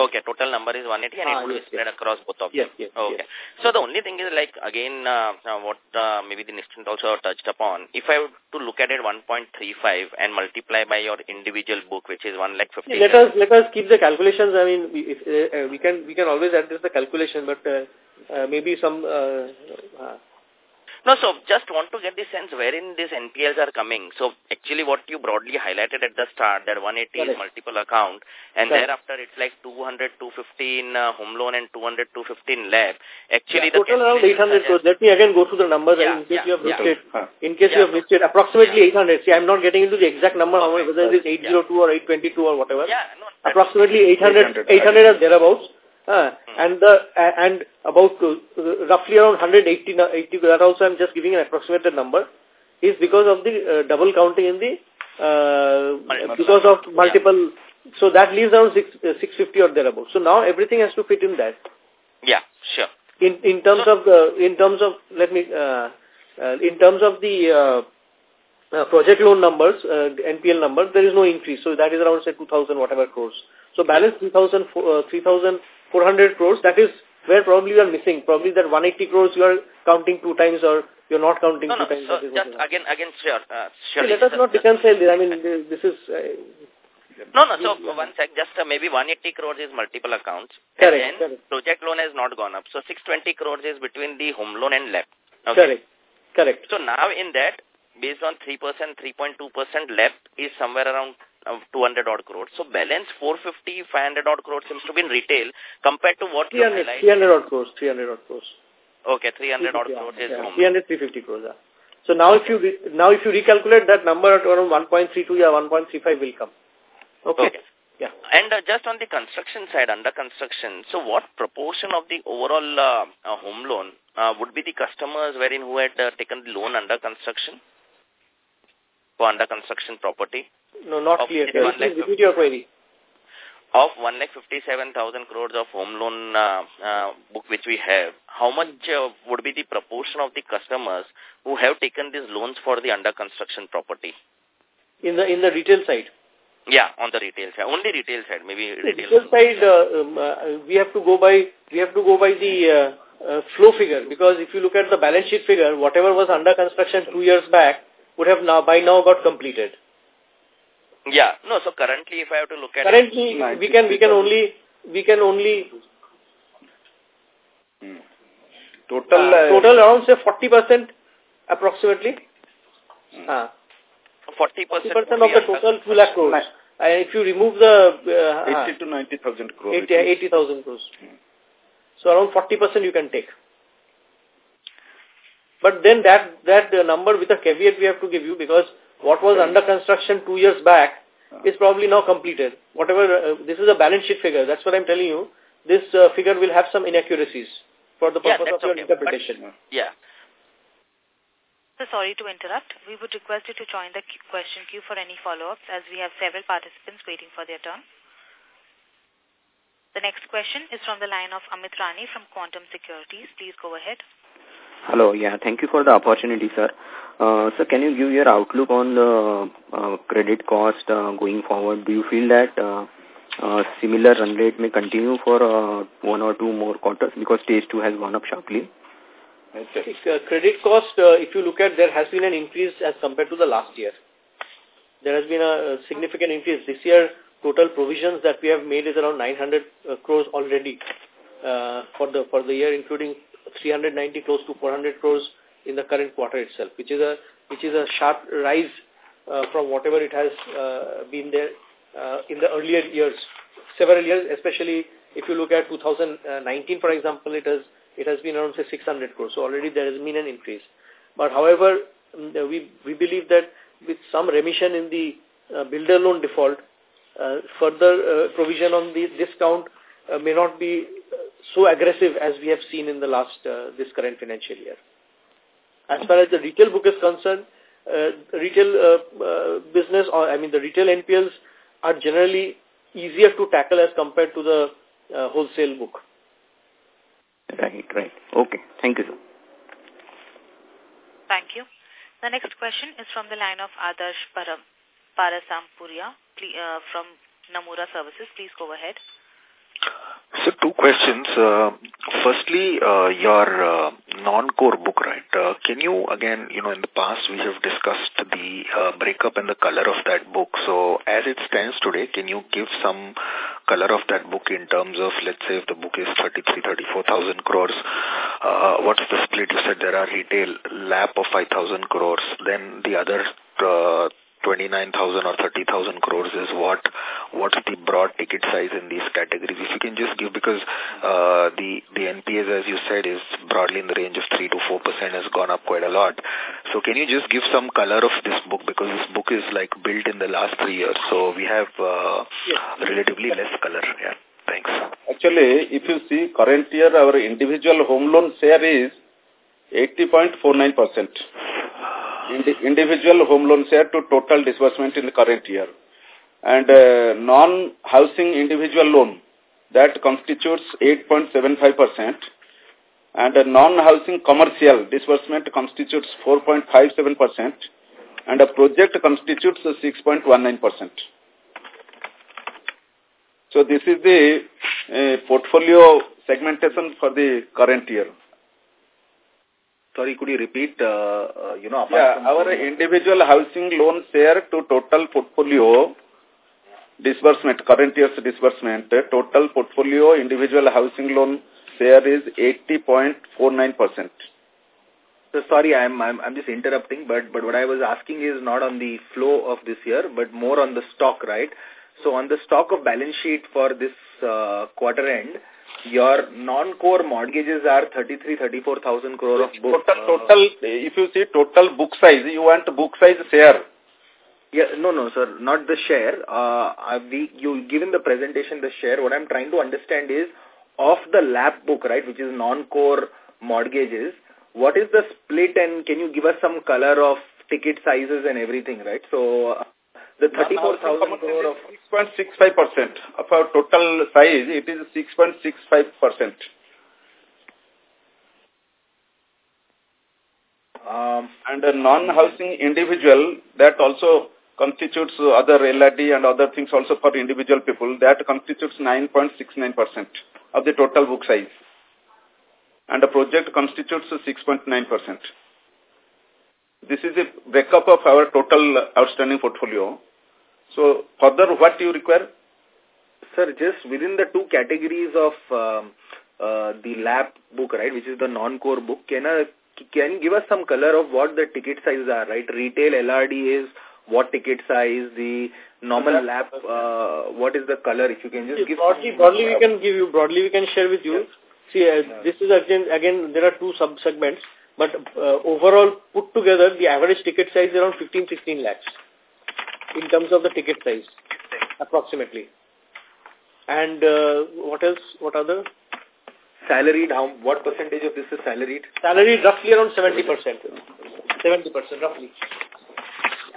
Okay, total number is 180 and ah, it will yes, spread yes. across both of yes, them. Yes, okay. yes. So the only thing is like, again, uh, uh, what uh, maybe the Nishant also touched upon, if I were to look at it 1.35 and multiply by your individual book, which is 1 lakh 50. Let us, let us keep the calculations. I mean, we, if, uh, we can, we can always address the calculation, but uh, uh, maybe some, uh, uh, No, so just want to get the sense wherein these NPLs are coming. So actually what you broadly highlighted at the start, that 180 Correct. is multiple account, and Correct. thereafter it's like 200, 215 uh, home loan and 200, 215 LAP. Actually yeah, the total around 800 crores. Let me again go through the numbers Yeah, in case yeah, you have yeah. missed it. Huh. In case you have missed it, approximately 800. See, I'm not getting into the exact number, how much, whether it is 802 or 822 or whatever. Yeah, no, approximately 800, 800, 800 or thereabouts. Uh, and the uh, and about uh, roughly around 180, na- 80, that also I'm just giving an approximated number, is because of the uh, double counting in the, uh, because of multiple, so that leaves around six, uh, 650 or thereabouts. So now everything has to fit in that. Yeah, sure. In in terms of the in terms of let me uh, uh, in terms of the uh, uh, project loan numbers, uh, NPL number, there is no increase. So that is around say 2,000 whatever crores. So balance 3,000 uh, 3,400 crores. That is where probably you are missing. Probably that 180 crores you are counting two times or you're not counting No, two no, times. so That is what just again, again, sure, uh, sure. let us not reconcile this. I mean, this is uh, No, no, so one sec, just uh, maybe 180 crores is multiple accounts. Correct, And correct. project loan has not gone up. So 620 crores is between the home loan and LAP. Okay. correct. Correct. So now in that, based on 3%, 3.2% left is somewhere around uh, 200 odd crores. So balance 450, 500 odd crores seems to be in retail compared to what you 300, highlight. 300 odd crores. 300 odd crores. Okay, 300 odd 350, crores is yeah, home. 300, 350 crores. Yeah. So now if you re now if you recalculate that number at around 1.32, yeah, 1.35 will come. Okay. Okay. Yeah. And uh, just on the construction side, under construction, so what proportion of the overall uh, uh, home loan uh, would be the customers wherein who had uh, taken the loan under construction for under construction property? No, not Of clear. it Can you one lakh repeat your query? Of 1,57,000 crores of home loan uh, uh, book which we have, how much uh, would be the proportion of the customers who have taken these loans for the under construction property? In the in the retail side. Yeah, on the retail side. Only retail side, maybe The retail. retail side, uh, um, uh, we have to go by we have to go by the uh, uh, flow figure because if you look at the balance sheet figure, whatever was under construction two years back would have now by now got completed. Yeah, no, so currently if I have to look at Currently, it, we can we can only we can only Total, uh, total around say forty percent approximately. Uh, 40% 40% of the total 2 lakh crores. And if you remove the uh, 80 to 90,000 crore. 80 80,000 crores. So around 40% you can take. But then that that uh, number with a caveat we have to give you because what was under construction two years back is probably now completed. Whatever, uh, this is a balance sheet figure. That's what I'm telling you. This uh, figure will have some inaccuracies for the purpose that's of your okay. interpretation. Yeah. So sorry to interrupt. We would request you to join the question queue for any follow-ups as we have several participants waiting for their turn. The next question is from the line of Amit Rani from Quantum Securities. Please go ahead. Hello. Yeah, thank you for the opportunity, sir. Uh, sir, can you give your outlook on the uh, credit cost uh, going forward? Do you feel that uh, uh, similar run rate may continue for uh, one or two more quarters because stage two has gone up sharply? Uh, credit cost, uh, if you look at, there has been an increase as compared to the last year. There has been a, a significant increase. This year, total provisions that we have made is around 900 uh, crores already uh, for the for the year, including 390 close to 400 crores in the current quarter itself, which is a which is a sharp rise uh, from whatever it has uh, been there uh, in the earlier years, several years, especially if you look at 2019, for example, it has it has been around say 600 crores. So already there has been an increase. But however, mm, we we believe that with some remission in the uh, builder loan default, uh, further uh, provision on the discount uh, may not be so aggressive as we have seen in the last uh, this current financial year. As far as the retail book is concerned, uh, retail uh, uh, business, or I mean the retail NPLs are generally easier to tackle as compared to the uh, wholesale book. Right, right. Okay. Thank you, sir. Thank you. The next question is from the line of Adarsh Param, Parasrampuria uh, from Nomura Services. Please go ahead. So two questions. Uh, firstly, uh, your uh, non-core book, right? Uh, can you, again, you know, in the past we have discussed the uh, breakup and the color of that book. So as it stands today, can you give some color of that book in terms of, let's say, if the book is 33, 34,000 crores, uh, what's the split? You said there are retail LAP of 5,000 crores, then the other uh, 29,000 or 30,000 crores is what what's the broad ticket size in these categories? If you can just give, because uh, the, the NPAs, as you said, is broadly in the range of 3 to 4% has gone up quite a lot. So can you just give some color of this book? Because this book is like built in the last three years. So we have uh, relatively less color. Yeah. Thanks. Actually, if you see current year, our individual home loan share is 80.49% indi individual home loan share to total disbursement in the current year. And uh, non-housing individual loan, that constitutes 8.75%. And a non-housing commercial disbursement constitutes 4.57%. And a project constitutes 6.19%. So this is the uh, portfolio segmentation for the current year. Sorry, could you repeat, uh, uh, you know, yeah, our individual housing loan share to total portfolio disbursement, current year's disbursement, total portfolio individual housing loan share is 80.49%. So sorry, I'm, I'm I'm just interrupting, but but what I was asking is not on the flow of this year, but more on the stock, right? So on the stock of balance sheet for this uh, quarter end, your non-core mortgages are 33, 34,000 crore of book. Total, total, if you see total book size, you want book size share. Yeah, no, no, sir, not the share. Uh, we, you given the presentation the share. What I'm trying to understand is of the LAP book, right, which is non-core mortgages, what is the split and can you give us some color of ticket sizes and everything, right? So uh, the 34,000 crore of... 6.65% of our total size, it is 6.65%. Um, and a non-housing individual, that also constitutes other LRD and other things also for individual people, that constitutes 9.69% of the total book size. And the project constitutes 6.9%. This is a breakup of our total outstanding portfolio. So further, what do you require? Sir, just within the two categories of um, uh, the LAP book, right, which is the non-core book, can, uh, can you give us some color of what the ticket sizes are, right? Retail LRD is what ticket size, the normal LAP, uh, what is the color, if you can just give... Broadly, broadly we can give you, broadly we can share with you. See, uh, yeah. this is again, again, there are two sub-segments, but uh, overall put together, the average ticket size is around 15-16 lakhs in terms of the ticket size, approximately. And uh, what else? What other? Salaried, how, what percentage of this is salaried? Salaried roughly around 70%. 70% roughly.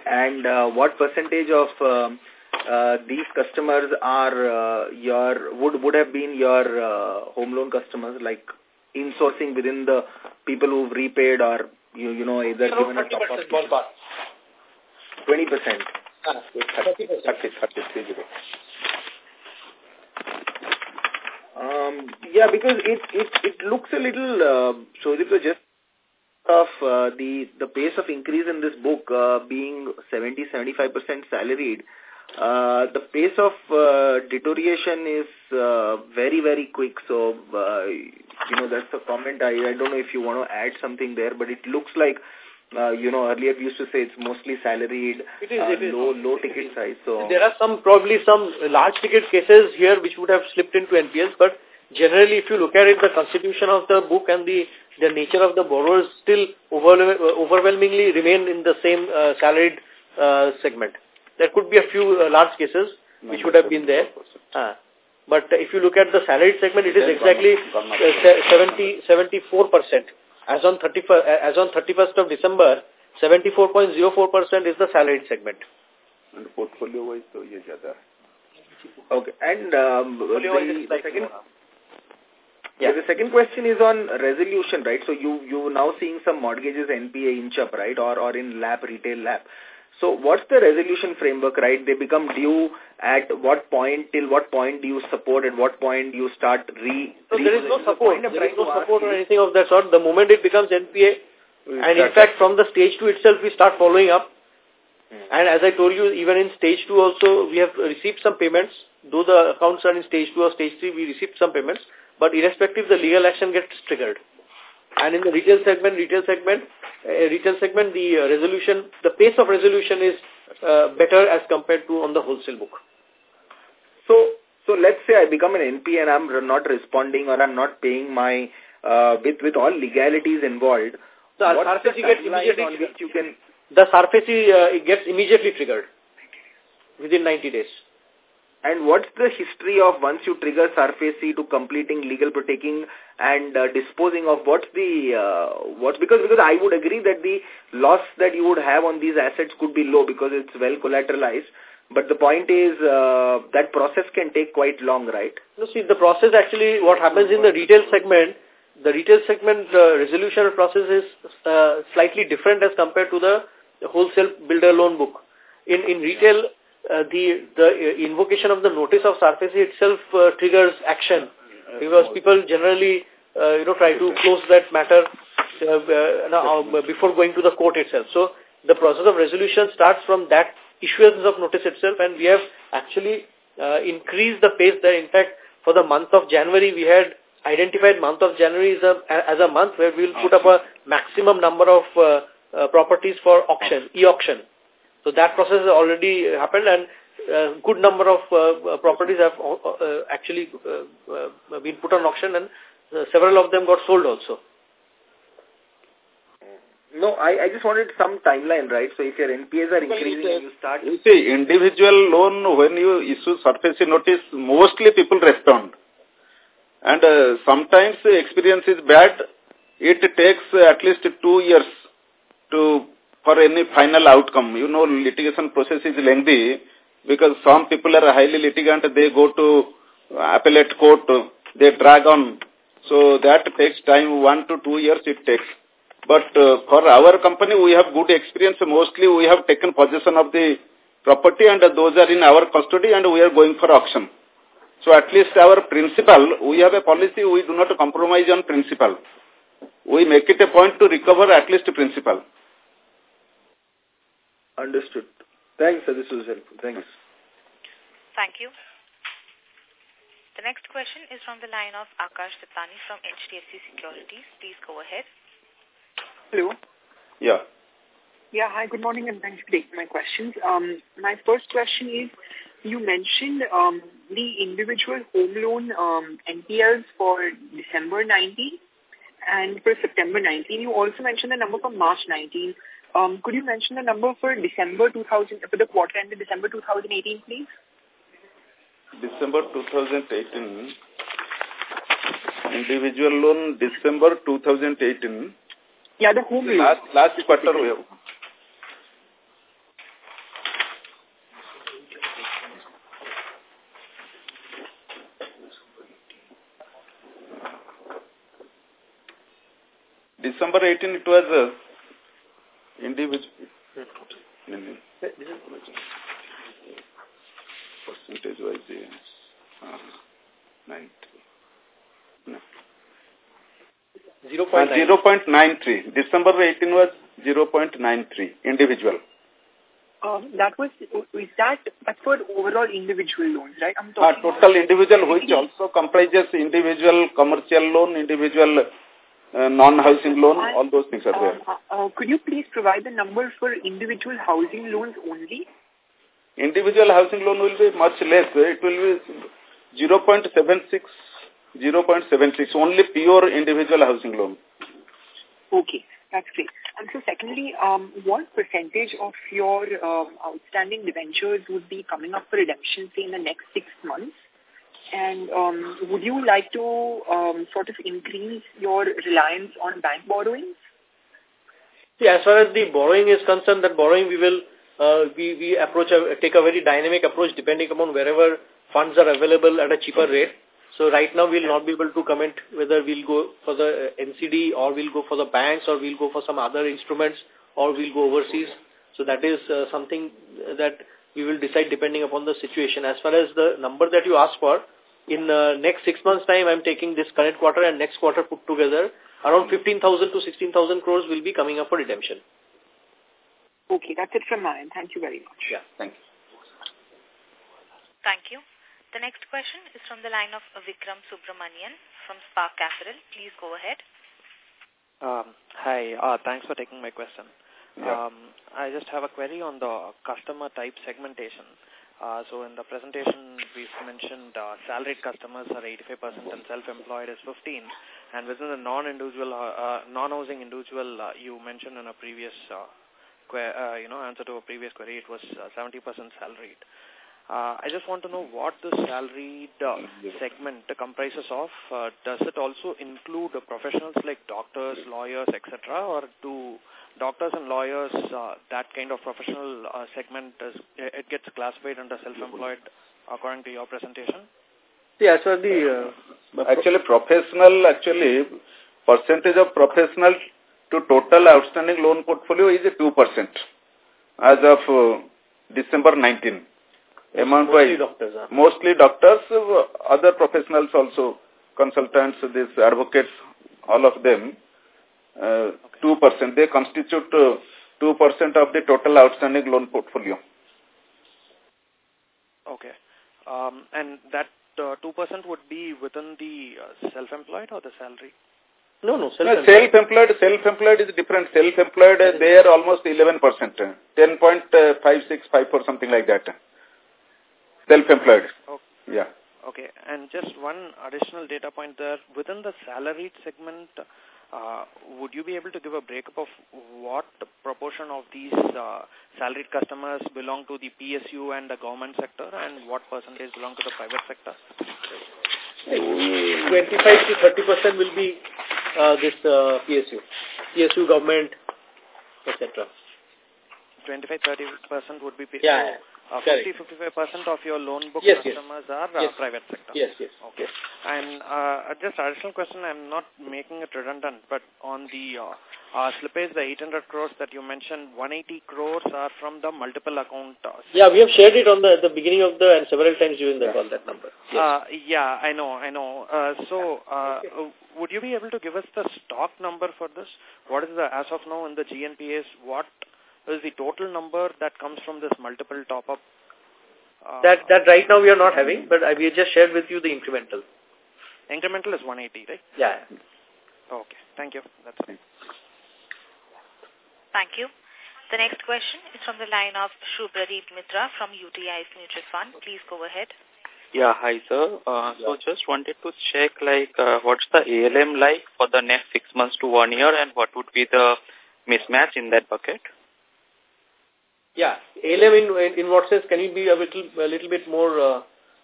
And uh, what percentage of um, uh, these customers are uh, your, would, would have been your uh, home loan customers, like insourcing within the people who've repaid or, you, you know, either given a top-up? 20%. 30, 30, 30, um, yeah, because it, it, it looks a little, uh, so just of uh, the, the pace of increase in this book uh, being 70-75% salaried, uh, the pace of uh, deterioration is uh, very, very quick. So, uh, you know, that's a comment. I, I don't know if you want to add something there, but it looks like uh, you know, earlier we used to say it's mostly salaried, it is, uh, it is. low low ticket size. So there are some probably some large ticket cases here which would have slipped into NPS, but generally, if you look at it, the constitution of the book and the the nature of the borrowers still over, overwhelmingly remain in the same uh, salaried uh, segment. There could be a few uh, large cases which would have been there. Uh, but if you look at the salaried segment, it is exactly uh, 70, 74 percent. As on 31st, as on 31st of December, 74.04% is the salaried segment. And portfolio wise, so yes, Okay, and um, the, the second. Yeah, the second question is on resolution, right? So you you now seeing some mortgages NPA inch up, right, or or in LAP retail LAP. So what's the resolution framework, right? They become due at what point, till what point do you support, at what point do you start re... So there is no support. There is no support or anything of that sort. The moment it becomes NPA, and in fact from the stage 2 itself we start following up. Hmm. And as I told you, even in stage 2 also we have received some payments. Though the accounts are in stage 2 or stage 3, we received some payments. But irrespective, the legal action gets triggered. And in the retail segment, retail segment, uh, retail segment, the uh, resolution, the pace of resolution is uh, better as compared to on the wholesale book. So, so let's say I become an NP and I'm not responding or I'm not paying my, uh, with, with all legalities involved. The SARFAESI gets immediately, you can... The SARFAESI uh, gets immediately triggered within 90 days. And what's the history of once you trigger SARFAESI to completing legal protecting and uh, disposing of what's the, uh, what's, because, because I would agree that the loss that you would have on these assets could be low because it's well collateralized. But the point is uh, that process can take quite long, right? No, see, the process actually, what happens in the retail segment, the retail segment uh, resolution process is uh, slightly different as compared to the wholesale builder loan book. In, in retail, uh, the the uh, invocation of the notice of SARFAESI itself uh, triggers action because people generally uh, you know try to close that matter uh, uh, before going to the court itself. So the process of resolution starts from that issuance of notice itself, and we have actually increased the pace there. In fact, for the month of January, we had identified month of January as a, as a month where we will put up a maximum number of properties for auction, e-auction. So that process has already happened and a good number of uh, properties have uh, uh actually uh, uh, been put on auction and uh, several of them got sold also. No, I, I just wanted some timeline, right? So if your NPAs are increasing and you start... You see, individual loan, when you issue SARFAESI notice, mostly people respond. And uh, sometimes the experience is bad. It takes at least two years to for any final outcome. You know, litigation process is lengthy because some people are highly litigant, they go to appellate court, they drag on. So that takes time, one to two years it takes. But uh, for our company, we have good experience. Mostly we have taken possession of the property and those are in our custody and we are going for auction. So at least our principle, we have a policy, we do not compromise on principle. We make it a point to recover at least principal. Understood. Thanks, sir. This was helpful. Thanks. Thank you. The next question is from the line of Akash Sitani from HDFC Securities. Please go ahead. Hello. Yeah. Yeah, hi, good morning, and thanks for taking my questions. Um, my first question is, you mentioned um, the individual home loan um, NPLs for December 19 and for September 19. You also mentioned the number for March 19. Um, could you mention the number for December 2000, for the quarter ended December 2018, please? December 2018, individual loan, December 2018. Yeah, the home loan. Last, last quarter we have. December 18 it was uh, individual percentage wise uh, 90 no. 0 0.93 December 18 was 0.93 individual um, that was is that that's for overall individual loans, right? I'm talking uh, total individual, which also comprises individual commercial loan, individual uh, non-housing loan, and, all those things are there. Uh, uh, could you please provide the number for individual housing loans only? Individual housing loan will be much less. It will be 0 0.76, 0 0.76, only pure individual housing loan. Okay, that's great. And so secondly, um, what percentage of your um, outstanding debentures would be coming up for redemption, say, in the next six months? And um, would you like to um, sort of increase your reliance on bank borrowings? Yeah, as far as the borrowing is concerned, that borrowing we will uh, we we approach a, take a very dynamic approach depending upon wherever funds are available at a cheaper rate. So right now we'll not be able to comment whether we'll go for the NCD or we'll go for the banks or we'll go for some other instruments or we'll go overseas. So that is uh, something that we will decide depending upon the situation. As far as the number that you asked for, in uh, next six months' time, I'm taking this current quarter and next quarter put together. Around 15,000 to 16,000 crores will be coming up for redemption. Okay, that's it from my end. Thank you very much. Yeah, thank you. Thank you. The next question is from the line of Vikram Subramanian from Spark Capital. Please go ahead. Um, hi, uh, thanks for taking my question. Yeah. Um, I just have a query on the customer type segmentation. Uh, so in the presentation, we've mentioned uh, salaried customers are 85% and self-employed is 15. And within the non-individual, uh, uh, non-housing individual, uh, you mentioned in a previous, uh, uh, you know, answer to a previous query, it was uh, 70% salaried. Uh, I just want to know what the salaried uh, segment comprises of. Uh, does it also include uh, professionals like doctors, lawyers, etc., or do doctors and lawyers, uh, that kind of professional uh, segment, is, it gets classified under self-employed according to your presentation? Yeah, so the... Uh, actually, professional, actually, percentage of professional to total outstanding loan portfolio is 2% as of uh, December 19. Amount mostly doctors. Huh? Mostly doctors, uh, other professionals also, consultants, these advocates, all of them, uh, 2%. They constitute 2% of the total outstanding loan portfolio. Okay. Um, and that uh, 2% would be within the uh, self-employed or the salary? No, no, self-employed. Self-employed, self-employed is different. Self-employed, uh, they are almost 11%, 10.565 something like that. Self-employed. Okay. Yeah. Okay. And just one additional data point there. Within the salaried segment, uh, would you be able to give a breakup of what proportion of these uh, salaried customers belong to the PSU and the government sector and what percentage belong to the private sector? 25 to 30 percent will be uh, this uh, PSU, PSU government, etc. 25-30 percent would be PSU. Yeah, uh, 50-55% of your loan book yes, customers yes. are uh, yes. private sector. Yes, yes. Okay. And uh, just additional question, I'm not making it redundant, but on the uh, uh, slippage, the 800 crores that you mentioned, 180 crores are from the multiple account. Uh, yeah, we have shared it on the, the beginning of the, and several times during the call, that number. Yes. Uh, yeah, I know, I know. Uh, so, uh, would you be able to give us the stock number for this? What is the, as of now in the GNPAs, what is the total number that comes from this multiple top-up? Uh, that that right now we are not having, but I, we just shared with you the incremental. Incremental is 180, right? Yeah. Okay. Thank you. That's it. Thank you. The next question is from the line of Shubhradeep Mitra from UTI's Mutual Fund. Please go ahead. Yeah, hi sir. Uh, yeah. So just wanted to check like uh, what's the ALM like for the next six months to one year and what would be the mismatch in that bucket? Yeah, ALM in, in, what sense? Can you be a little a little bit more? Uh,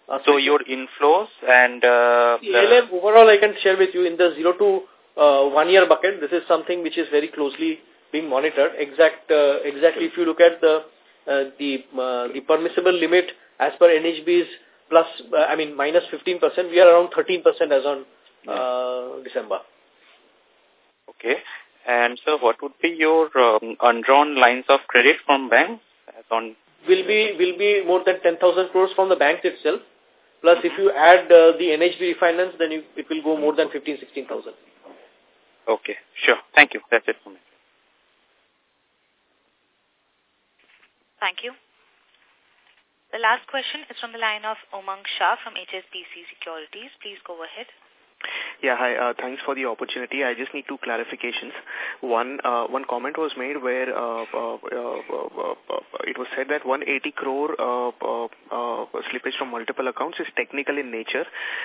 uh, so your inflows and uh, ALM overall, I can share with you in the zero to uh, one year bucket. This is something which is very closely being monitored. Exact uh, exactly, if you look at the uh, the uh, the permissible limit as per NHB's plus, uh, I mean minus minus fifteen percent, we are around thirteen percent as on uh, December. Okay. And so what would be your um, undrawn lines of credit from banks? As on will be will be more than 10,000 crores from the banks itself. Plus, if you add uh, the NHB refinance, then you, it will go more than 15, 16,000. Okay, sure. Thank you. That's it for me. Thank you. The last question is from the line of Umang Shah from HSBC Securities. Please go ahead. Yeah, hi. Uh, thanks for the opportunity. I just need two clarifications. One, uh, one comment was made where uh, uh, uh, uh, it was said that 180 crore uh, uh, uh, slippage from multiple accounts is technical in nature.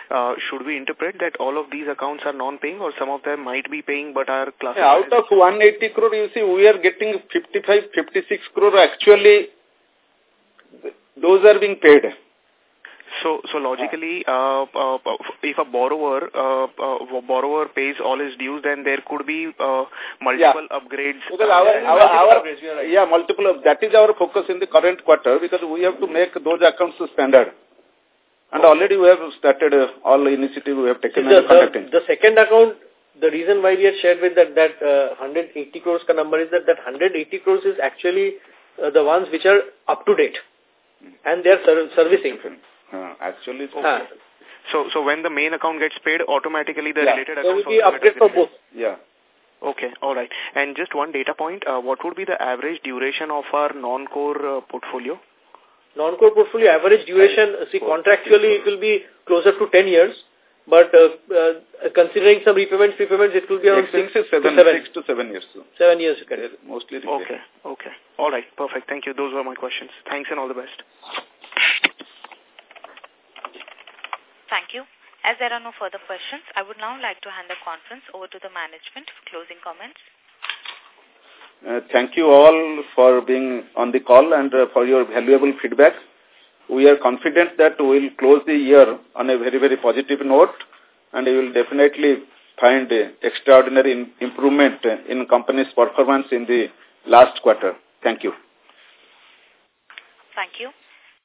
Uh, should we interpret that all of these accounts are non-paying or some of them might be paying but are classified? Yeah, out of 180 crore, you see, we are getting 55, 56 crore actually, those are being paid. So, so logically, uh, uh, if a borrower uh, uh, borrower pays all his dues, then there could be uh, multiple yeah. upgrades. Because our, our, our upgrades, yeah, multiple. Of, that is our focus in the current quarter because we have to make those accounts standard. And already we have started uh, all initiative we have taken. The, the, the second account, the reason why we had shared with that that uh, 180 crores ka number is that that 180 crores is actually uh, the ones which are up to date and they are ser servicing. Uh, actually, okay. So, so when the main account gets paid, automatically the yeah. related so accounts will be upgrade for both. Yeah. Okay, all right. And just one data point, uh, what would be the average duration of our non-core uh, portfolio? Non-core portfolio average duration, see contractually it will be closer to 10 years, but uh, uh, considering some repayments, repayments, it will be around six, six, seven, to seven. six to seven years. So. Seven years you can. Mostly repay. Okay, okay. All right, perfect. Thank you. Those were my questions. Thanks and all the best. Thank you. As there are no further questions, I would now like to hand the conference over to the management for closing comments. Uh, thank you all for being on the call and uh, for your valuable feedback. We are confident that we will close the year on a very, very positive note and we will definitely find extraordinary in improvement in company's performance in the last quarter. Thank you. Thank you.